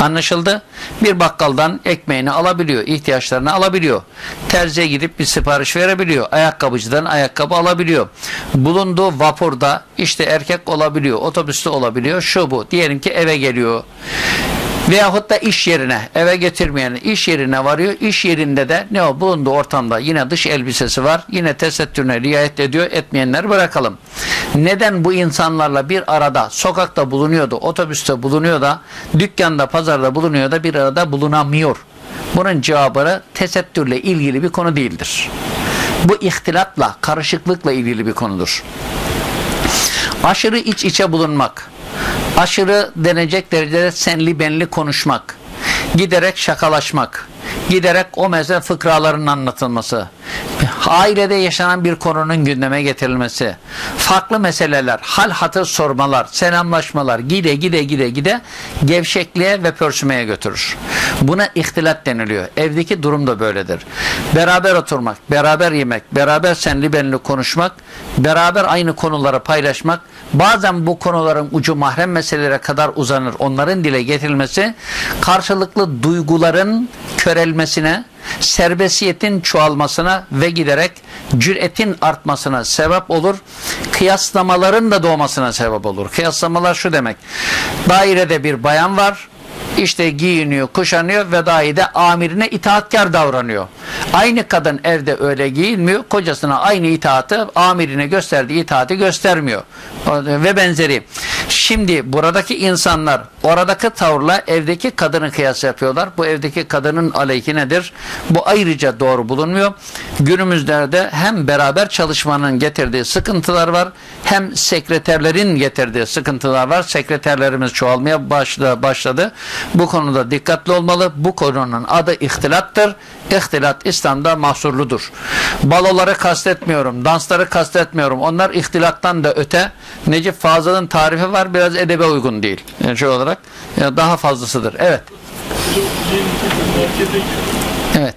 Anlaşıldı? Bir bakkaldan ekmeğini alabiliyor, ihtiyaçlarını alabiliyor. Terziye gidip bir sipariş verebiliyor. Ayakkabıcıdan ayakkabı alabiliyor. Bulunduğu vapurda işte erkek olabiliyor, otobüste olabiliyor, şu bu. Diyelim ki eve geliyor. Veyahut da iş yerine eve getirmeyen iş yerine varıyor. İş yerinde de ne o bulunduğu ortamda yine dış elbisesi var. Yine tesettürüne riayet ediyor. Etmeyenleri bırakalım. Neden bu insanlarla bir arada sokakta bulunuyordu, otobüste bulunuyor da, dükkanda, pazarda bulunuyor da bir arada bulunamıyor? Bunun cevabı tesettürle ilgili bir konu değildir. Bu ihtilatla, karışıklıkla ilgili bir konudur. Aşırı iç içe bulunmak, aşırı denecek derecede senli benli konuşmak, giderek şakalaşmak, giderek o meze fıkraların anlatılması, ailede yaşanan bir konunun gündeme getirilmesi, farklı meseleler, hal hatır sormalar, selamlaşmalar gide gide gide gide gevşekliğe ve pörsümeye götürür. Buna ihtilat deniliyor. Evdeki durum da böyledir. Beraber oturmak, beraber yemek, beraber senli benli konuşmak, beraber aynı konuları paylaşmak, bazen bu konuların ucu mahrem meselelere kadar uzanır. Onların dile getirilmesi karşılıklı duyguların körelmesine, serbestiyetin çoğalmasına ve giderek cüretin artmasına sebep olur. Kıyaslamaların da doğmasına sebep olur. Kıyaslamalar şu demek. Dairede bir bayan var. İşte giyiniyor, kuşanıyor ve dahi de amirine itaatkar davranıyor. Aynı kadın evde öyle giyinmiyor. Kocasına aynı itaatı, amirine gösterdiği itaati göstermiyor. Ve benzeri. Şimdi buradaki insanlar oradaki tavırla evdeki kadını kıyas yapıyorlar. Bu evdeki kadının aleyhi nedir? Bu ayrıca doğru bulunmuyor. Günümüzde de hem beraber çalışmanın getirdiği sıkıntılar var hem sekreterlerin getirdiği sıkıntılar var. Sekreterlerimiz çoğalmaya başladı. Bu konuda dikkatli olmalı. Bu konunun adı ihtilattır. İhtilat İslam'da mahsurludur. Baloları kastetmiyorum. Dansları kastetmiyorum. Onlar ihtilattan da öte. Necip Fazıl'ın tarifi var. Biraz edebe uygun değil. Yani şey olarak yani daha fazlasıdır. Evet. Evet.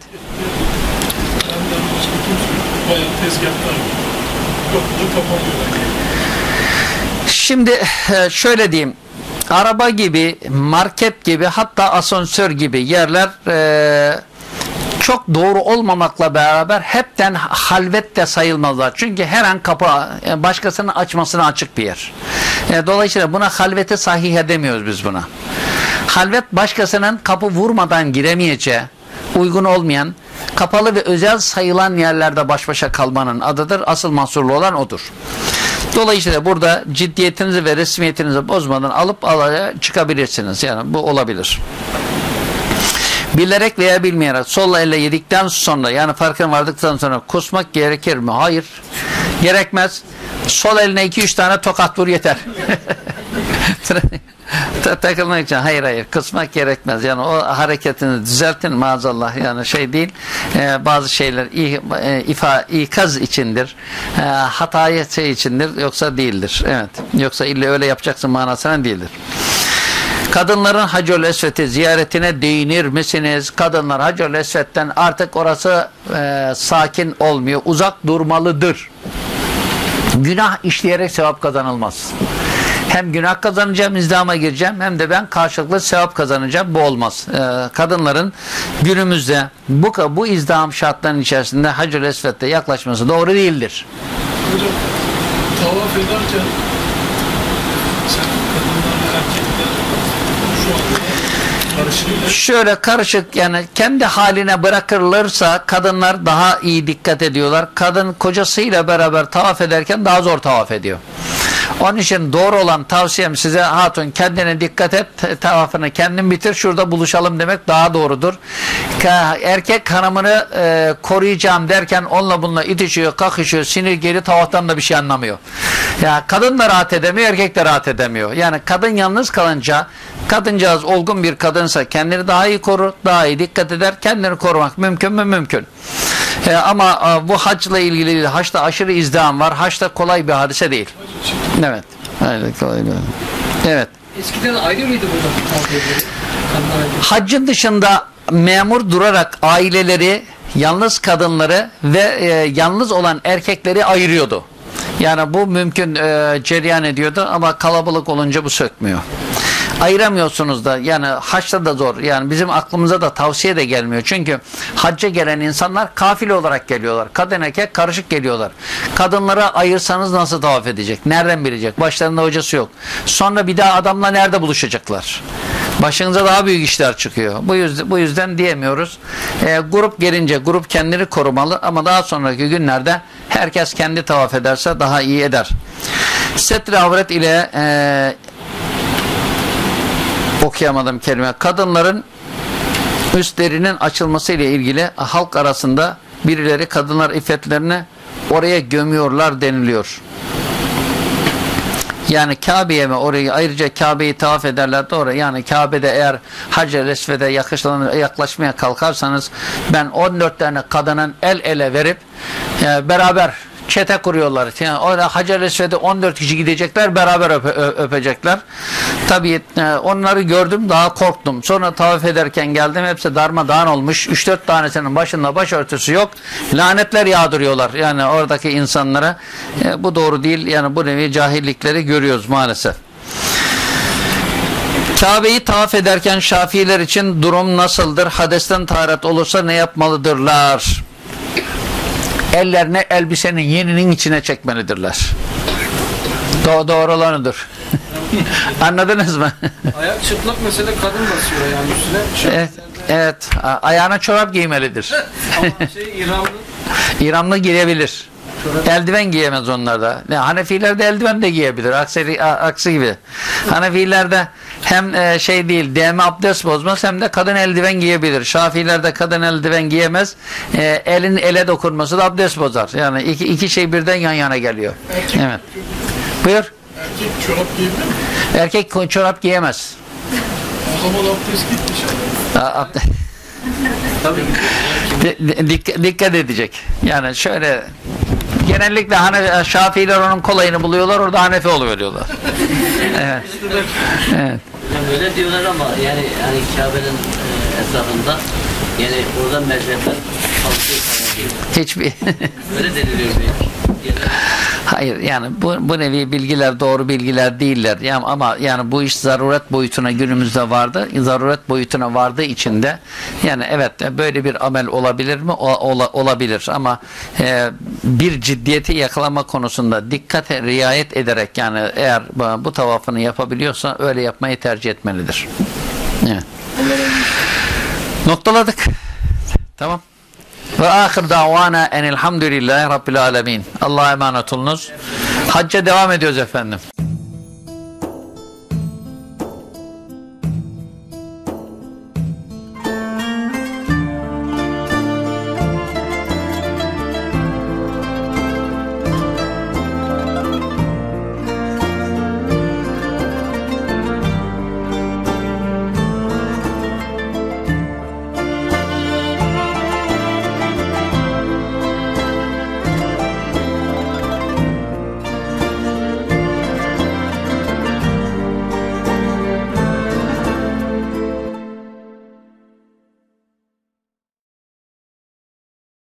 Şimdi e, şöyle diyeyim. Araba gibi, market gibi hatta asansör gibi yerler e, çok doğru olmamakla beraber hepten halvet de sayılmazlar. Çünkü her an kapı e, başkasının açmasına açık bir yer. E, dolayısıyla buna halveti sahih edemiyoruz biz buna. Halvet başkasının kapı vurmadan giremeyeceği, uygun olmayan, kapalı ve özel sayılan yerlerde baş başa kalmanın adıdır. Asıl mahsurlu olan odur. Dolayısıyla burada ciddiyetinizi ve resmiyetinizi bozmadan alıp alaya çıkabilirsiniz. Yani bu olabilir. Bilerek veya bilmeyerek sol elle yedikten sonra yani farkına vardıktan sonra kusmak gerekir mi? Hayır. Gerekmez. Sol eline 2-3 tane tokat vur yeter. <laughs> Ta- takılmak için hayır hayır. Kısmak gerekmez. Yani o hareketini düzeltin maazallah. Yani şey değil. Ee, bazı şeyler i- e, ifa ikaz içindir. Ee, hataya şey içindir. Yoksa değildir. Evet. Yoksa illa öyle yapacaksın manasına değildir. Kadınların Hacol Esved'i ziyaretine değinir misiniz? Kadınlar Hacol Esved'den artık orası e, sakin olmuyor. Uzak durmalıdır. Günah işleyerek sevap kazanılmaz. Hem günah kazanacağım, izdihama gireceğim hem de ben karşılıklı sevap kazanacağım. Bu olmaz. Ee, kadınların günümüzde bu, bu izdiham şartlarının içerisinde Hacı Esved'de yaklaşması doğru değildir. Hocam tavaf ederken sen kadınlar ve erkekler şu anda karışık Şöyle karışık yani kendi haline bırakırlarsa kadınlar daha iyi dikkat ediyorlar. Kadın kocasıyla beraber tavaf ederken daha zor tavaf ediyor. Onun için doğru olan tavsiyem size hatun kendine dikkat et tavafını kendin bitir şurada buluşalım demek daha doğrudur. Erkek hanımını e, koruyacağım derken onunla bununla itişiyor kakışıyor sinir geri tavaftan da bir şey anlamıyor. Ya kadın da rahat edemiyor erkek de rahat edemiyor. Yani kadın yalnız kalınca kadıncağız olgun bir kadınsa kendini daha iyi korur daha iyi dikkat eder kendini korumak mümkün mü mümkün. E, ama e, bu hacla ilgili değil. Haçta aşırı izdiham var. Haçta kolay bir hadise değil. Evet. Evet. Kolay bir Evet. Eskiden ayrı mıydı burada. Haccın dışında memur durarak aileleri, yalnız kadınları ve e, yalnız olan erkekleri ayırıyordu. Yani bu mümkün e, cereyan ediyordu ama kalabalık olunca bu sökmüyor. Ayıramıyorsunuz da yani haçta da zor. Yani bizim aklımıza da tavsiye de gelmiyor. Çünkü hacca gelen insanlar kafile olarak geliyorlar. Kadın erkek karışık geliyorlar. Kadınlara ayırsanız nasıl tavaf edecek? Nereden bilecek? Başlarında hocası yok. Sonra bir daha adamla nerede buluşacaklar? Başınıza daha büyük işler çıkıyor. Bu yüzden, bu yüzden diyemiyoruz. E, grup gelince grup kendini korumalı ama daha sonraki günlerde herkes kendi tavaf ederse daha iyi eder. Setre avret ile e, okuyamadım kelime. Kadınların üstlerinin açılması ile ilgili halk arasında birileri kadınlar iffetlerini oraya gömüyorlar deniliyor. Yani Kabe'ye mi orayı ayrıca Kabe'yi tavaf ederler de oraya. Yani Kabe'de eğer Hacer-i Esved'e yakışlan- yaklaşmaya kalkarsanız ben 14 tane kadının el ele verip e, beraber çete kuruyorlar. Yani orada Hacer-i Esved'e 14 kişi gidecekler beraber öpe- öpecekler. Tabii e, onları gördüm daha korktum. Sonra tavaf ederken geldim hepsi darmadağın olmuş. 3-4 tanesinin başında başörtüsü yok. Lanetler yağdırıyorlar yani oradaki insanlara. E, bu doğru değil. Yani bu nevi cahillikleri görüyoruz maalesef. Kabe'yi tavaf ederken Şafiiler için durum nasıldır? Hadesten taharet olursa ne yapmalıdırlar? Ellerini elbisenin yeninin içine çekmelidirler. Do doğru olanıdır. <laughs> Anladınız mı? <laughs> Ayak çıplak mesela kadın basıyor ayağın üstüne. evet, evet. Ayağına çorap giymelidir. Ama <laughs> şey İranlı İranlı giyebilir. Eldiven giyemez onlarda. Ne, Hanefiler de eldiven de giyebilir. Aksi, aksi gibi. Hanefilerde hem e, şey değil değme abdest bozmaz hem de kadın eldiven giyebilir. Şafilerde kadın eldiven giyemez. E, elin ele dokunması da abdest bozar. Yani iki, iki şey birden yan yana geliyor. Evet. Buyur. erkek çorap giyebilir mi? Erkek çorap giyemez. O zaman abdest gitmiş ama. A- abde- <laughs> Di- di- dik- dikkat edecek. Yani şöyle genellikle hani Şafiiler onun kolayını buluyorlar orada Hanefi oluyorlar. <laughs> evet. evet. Yani öyle diyorlar ama yani yani Kabe'nin e, etrafında yani orada mezhepler kalkıyor. Hiçbir Öyle deniliyor belki. <laughs> Hayır yani bu, bu nevi bilgiler doğru bilgiler değiller. Yani ama yani bu iş zaruret boyutuna günümüzde vardı. Zaruret boyutuna vardığı için de yani evet böyle bir amel olabilir mi? O- ola- olabilir ama e, bir ciddiyeti yakalama konusunda dikkate riayet ederek yani eğer bu, bu tavafını yapabiliyorsa öyle yapmayı tercih etmelidir. Evet. Noktaladık. Tamam. Ve ahir davana enilhamdülillahi rabbil alemin. Allah'a emanet olunuz. Hacca devam ediyoruz efendim.